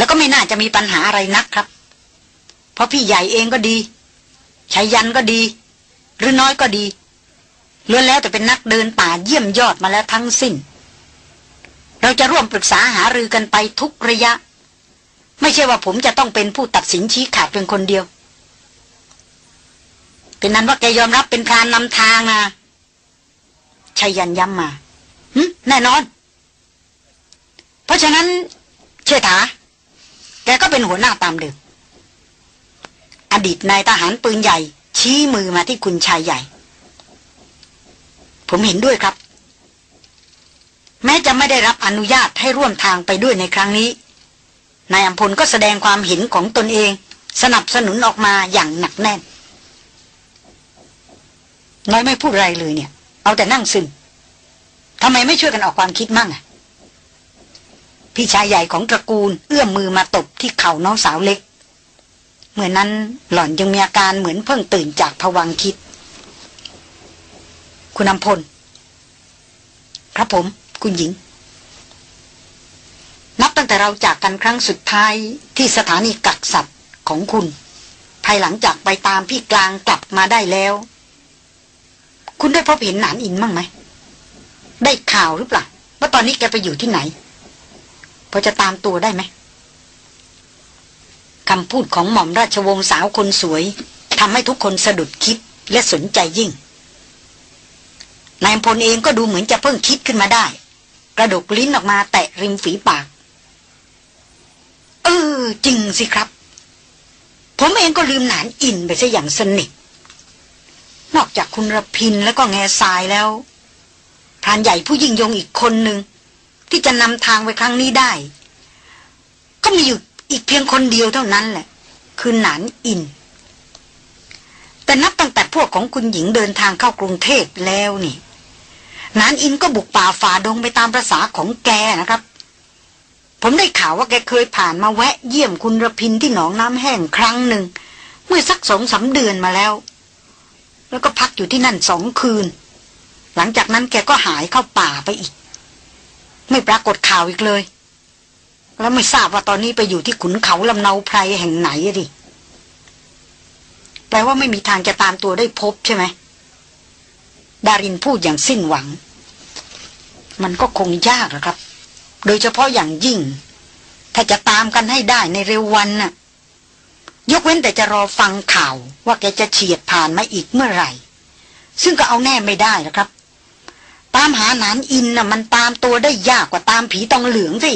แล้วก็ไม่น่าจะมีปัญหาอะไรนักครับ เพราะพี่ใหญ่เองก็ดีชายันก็ดี หรือน้อยก็ดีล้วนแล้วแต่เป็นนักเดินป่าเยี่ยมยอดมาแล้วทั้งสิ้น เราจะร่วมปรึกษาหารือกันไปทุกระยะ ไม่ใช่ว่าผมจะต้องเป็นผู้ตัดสินชี้ขาดเป็นคนเดียว เป็นนั้นว่าแกยอมรับเป็นพรานนำทางนะชายันย้ำมาแน่นอน เพราะฉะนั้น เชษฐา กก็เป็นหัวหน้าตามเดิม อดีตนายทหารปืนใหญ่ ชี้มือมาที่คุณชายใหญ่ ผมเห็นด้วยครับ แม้จะไม่ได้รับอนุญาตให้ร่วมทางไปด้วยในครั้งนี้ นายอัมพลก็แสดงความเห็นของตนเอง สนับสนุนออกมาอย่างหนักแน่น น้อยไม่พูดอะไรเลยเนี่ย เอาแต่นั่งซึมทำไมไม่ช่วยกันออกความคิดมั่งอะ พี่ชายใหญ่ของตระกูล เอื้อมมือมาตบที่เข่าน้องสาวเล็ก เมื่อนั้นหล่อนยังมีอาการเหมือนเพิ่งตื่นจากผวังคิด คุณนำพล ครับผม คุณหญิง นับตั้งแต่เราจากกันครั้งสุดท้ายที่สถานีกักสัตว์ของคุณ ภายหลังจากไปตามพี่กลางกลับมาได้แล้ว คุณได้พบเห็นหนานอินมั่งไหม ได้ข่าวหรือเปล่าว่าตอนนี้แกไปอยู่ที่ไหน พอจะตามตัวได้ไหมคำพูดของหม่อมราชวงศ์สาวคนสวยทำให้ทุกคนสะดุดคิดและสนใจยิ่ง นายพลเองก็ดูเหมือนจะเพิ่งคิดขึ้นมาได้ กระดกลิ้นออกมาแตะริมฝีปาก เออ จริงสิครับ ผมเองก็ลืมหนานอินไปซะอย่างสนิท นอกจากคุณรพินแล้วก็แง่ทรายแล้วพรานใหญ่ผู้ยิ่งยงอีกคนหนึ่ง ที่จะนำทางไปครั้งนี้ได้ ก็มีอยู่อีกเพียงคนเดียวเท่านั้นแหละ คือหนานอิน แต่นับตั้งแต่พวกของคุณหญิงเดินทางเข้ากรุงเทพแล้วนี่นานอินก็บุกป่าฝ่าดงไปตามประษาของแกนะครับ ผมได้ข่าวว่าแกเคยผ่านมาแวะเยี่ยมคุณระพินที่หนองน้ำแห้งครั้งหนึ่ง เมื่อสักสองสาเดือนมาแล้ว แล้วก็พักอยู่ที่นั่นสองคืน หลังจากนั้นแกก็หายเข้าป่าไปอีก ไม่ปรากฏข่าวอีกเลย แล้วไม่ทราบว่าตอนนี้ไปอยู่ที่ขุนเขาลำเนาไพรแห่งไหนดิแปลว่าไม่มีทางจะตามตัวได้พบใช่ไหม ดารินพูดอย่างสิ้นหวัง มันก็คงยากนะครับ โดยเฉพาะอย่างยิ่ง ถ้าจะตามกันให้ได้ในเร็ววันน่ะ ยกเว้นแต่จะรอฟังข่าวว่าแกจะเฉียดผ่านมาอีกเมื่อไหร่ ซึ่งก็เอาแน่ไม่ได้นะครับ ตามหาหนานอินน่ะ มันตามตัวได้ยากกว่าตามผีตองเหลืองสิ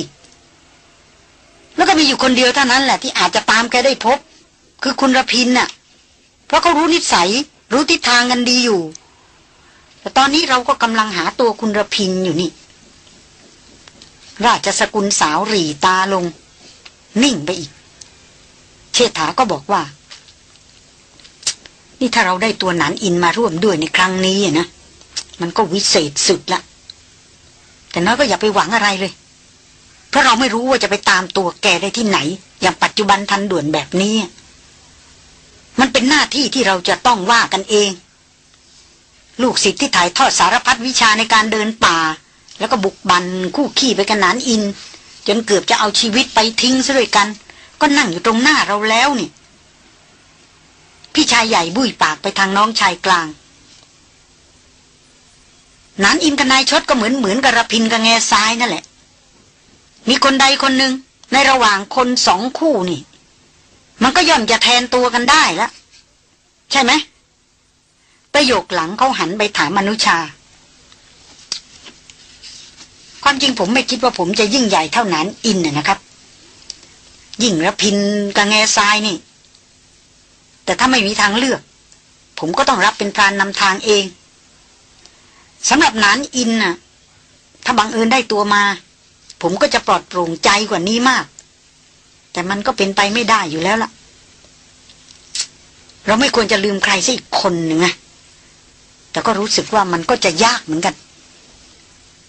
แล้วก็มีอยู่คนเดียวเท่านั้นแหละที่อาจจะตามแกได้พบ คือคุณระพินน่ะ เพราะเขารู้นิสัย รู้ทิศทางกันดีอยู่ แต่ตอนนี้เราก็กำลังหาตัวคุณระพินอยู่นี่ ราชสกุลสาวหรีตาลง นิ่งไปอีก เชษฐาก็บอกว่า นี่ถ้าเราได้ตัวหนานอินมาร่วมด้วยในครั้งนี้นะ มันก็วิเศษสุดละ แต่น้อยก็อย่าไปหวังอะไรเลย เพราะเราไม่รู้ว่าจะไปตามตัวแกได้ที่ไหน อย่างปัจจุบันทันด่วนแบบนี้ มันเป็นหน้าที่ที่เราจะต้องว่ากันเอง ลูกศิษย์ที่ถ่ายทอดสารพัดวิชาในการเดินป่า แล้วก็บุกบันคู่ขี่ไปกันนานอิน จนเกือบจะเอาชีวิตไปทิ้งซะด้วยกัน ก็นั่งอยู่ตรงหน้าเราแล้วนี่พี่ชายใหญ่บุ้ยปากไปทางน้องชายกลาง นานอินกับนายชดก็เหมือนเหมือนกับระพินกับแง่ทรายนั่นแหละ มีคนใดคนหนึ่งในระหว่างคนสองคู่นี่ มันก็ย่อมจะแทนตัวกันได้แล้วใช่ไหม ประโยคหลังเขาหันไปถามมนุชา ความจริงผมไม่คิดว่าผมจะยิ่งใหญ่เท่านั้นอินนะครับ ยิ่งระพินกระแงทรายนี่ แต่ถ้าไม่มีทางเลือก ผมก็ต้องรับเป็นพรานนำทางเอง สำหรับนานอินน่ะ ถ้าบังเอิญได้ตัวมา ผมก็จะปลอดโปร่งใจกว่านี้มาก แต่มันก็เป็นไปไม่ได้อยู่แล้วล่ะ เราไม่ควรจะลืมใครสักอีกคนหนึ่งนะแต่ก็รู้สึกว่ามันก็จะยากเหมือนกัน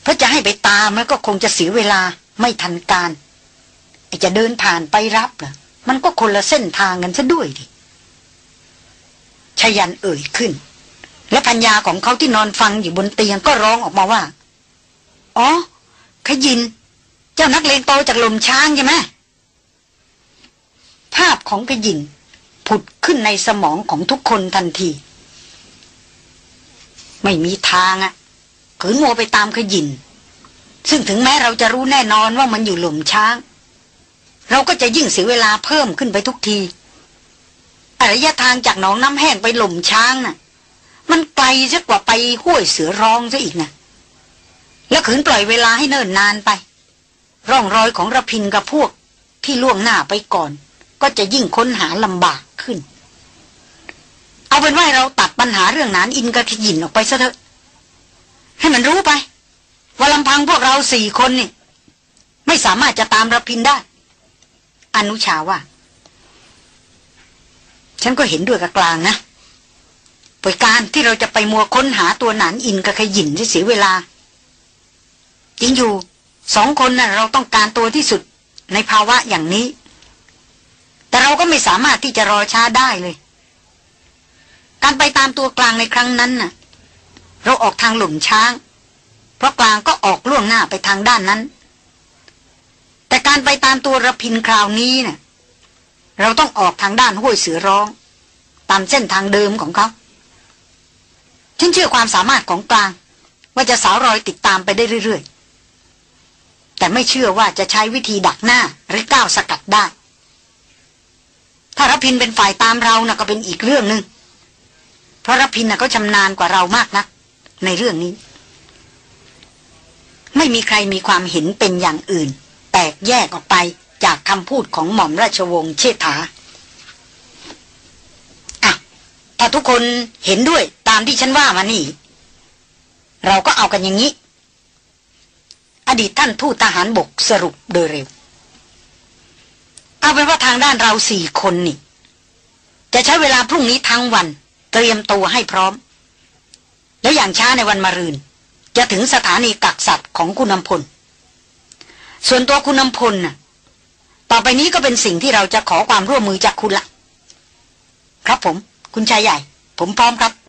เพราะจะให้ไปตามแล้วก็คงจะเสียเวลาไม่ทันการไอจะเดินผ่านไปรับเหรอมันก็คนละเส้นทางกันซะด้วยดิชยันเอ่ยขึ้น และพัญญาของเขาที่นอนฟังอยู่บนเตียงก็ร้องออกมาว่า อ๋อ ขยิน เจ้านักเลงโตจากลมช้างใช่ไหมภาพของขยินผุดขึ้นในสมองของทุกคนทันที ไม่มีทางอะขืนมัวไปตามขยิน ซึ่งถึงแม้เราจะรู้แน่นอนว่ามันอยู่หล่มช้าง เราก็จะยิ่งเสียเวลาเพิ่มขึ้นไปทุกที อระยะทางจากหนองน้ำแห้งไปหล่มช้างน่ะ มันไกลซะกว่าไปห้วยเสือร้องซะอีกนะแล้วขืนปล่อยเวลาให้เนิ่นนานไป ร่องรอยของระพินกับพวกที่ล่วงหน้าไปก่อน ก็จะยิ่งค้นหาลำบากขึ้น เอาเป็นว่าเราตัดปัญหาเรื่องนานอินกับขยินออกไปซะเถอะ ให้มันรู้ไป ว่าลำพังพวกเราสี่คนนี่ ไม่สามารถจะตามระพินได้ อนุชาว่า ฉันก็เห็นด้วยกับกลางนะ ปยการที่เราจะไปมัวค้นหาตัวหนานอินกับขยินที่เสียเวลา จริงอยู่สองคนนะ่ะ เราต้องการตัวที่สุดในภาวะอย่างนี้ แต่เราก็ไม่สามารถที่จะรอช้าได้เลย การไปตามตัวกลางในครั้งนั้นน่ะ เราออกทางหลุมช้าง เพราะกลางก็ออกล่วงหน้าไปทางด้านนั้น แต่การไปตามตัวระพินคราวนี้นะ่ะ เราต้องออกทางด้านห้วยเสือร้อง ตามเส้นทางเดิมของเขา ฉันเชื่อความสามารถของกลาง ว่าจะสาวรอยติดตามไปได้เรื่อยๆ แต่ไม่เชื่อว่าจะใช้วิธีดักหน้าหรือก้าวสกัดได้ ถ้ารพินเป็นฝ่ายตามเรานะ่ะก็เป็นอีกเรื่องหนึง่งเพราะรพินน่ะก็ชำนาญกว่าเรามากนะัก ในเรื่องนี้ ไม่มีใครมีความเห็นเป็นอย่างอื่น แตกแยกออกไปจากคำพูดของหม่อมราชวงศ์เชษฐาอะถ้าทุกคนเห็นด้วยามที่ฉันว่ามานี่ เราก็เอากันอย่างนี้ อดีตท่านทูตทหารบกสรุปโดยเร็ว เอาเป็นว่าทางด้านเราสี่คนนี่ จะใช้เวลาพรุ่งนี้ทั้งวัน เตรียมตัวให้พร้อม แล้วอย่างช้าในวันมะรืน จะถึงสถานีกักสัตว์ของคุณนำพล ส่วนตัวคุณนำพลน่ะต่อไปนี้ก็เป็นสิ่งที่เราจะขอความร่วมมือจากคุณละ ครับผม คุณชายใหญ่ ผมพร้อมครับ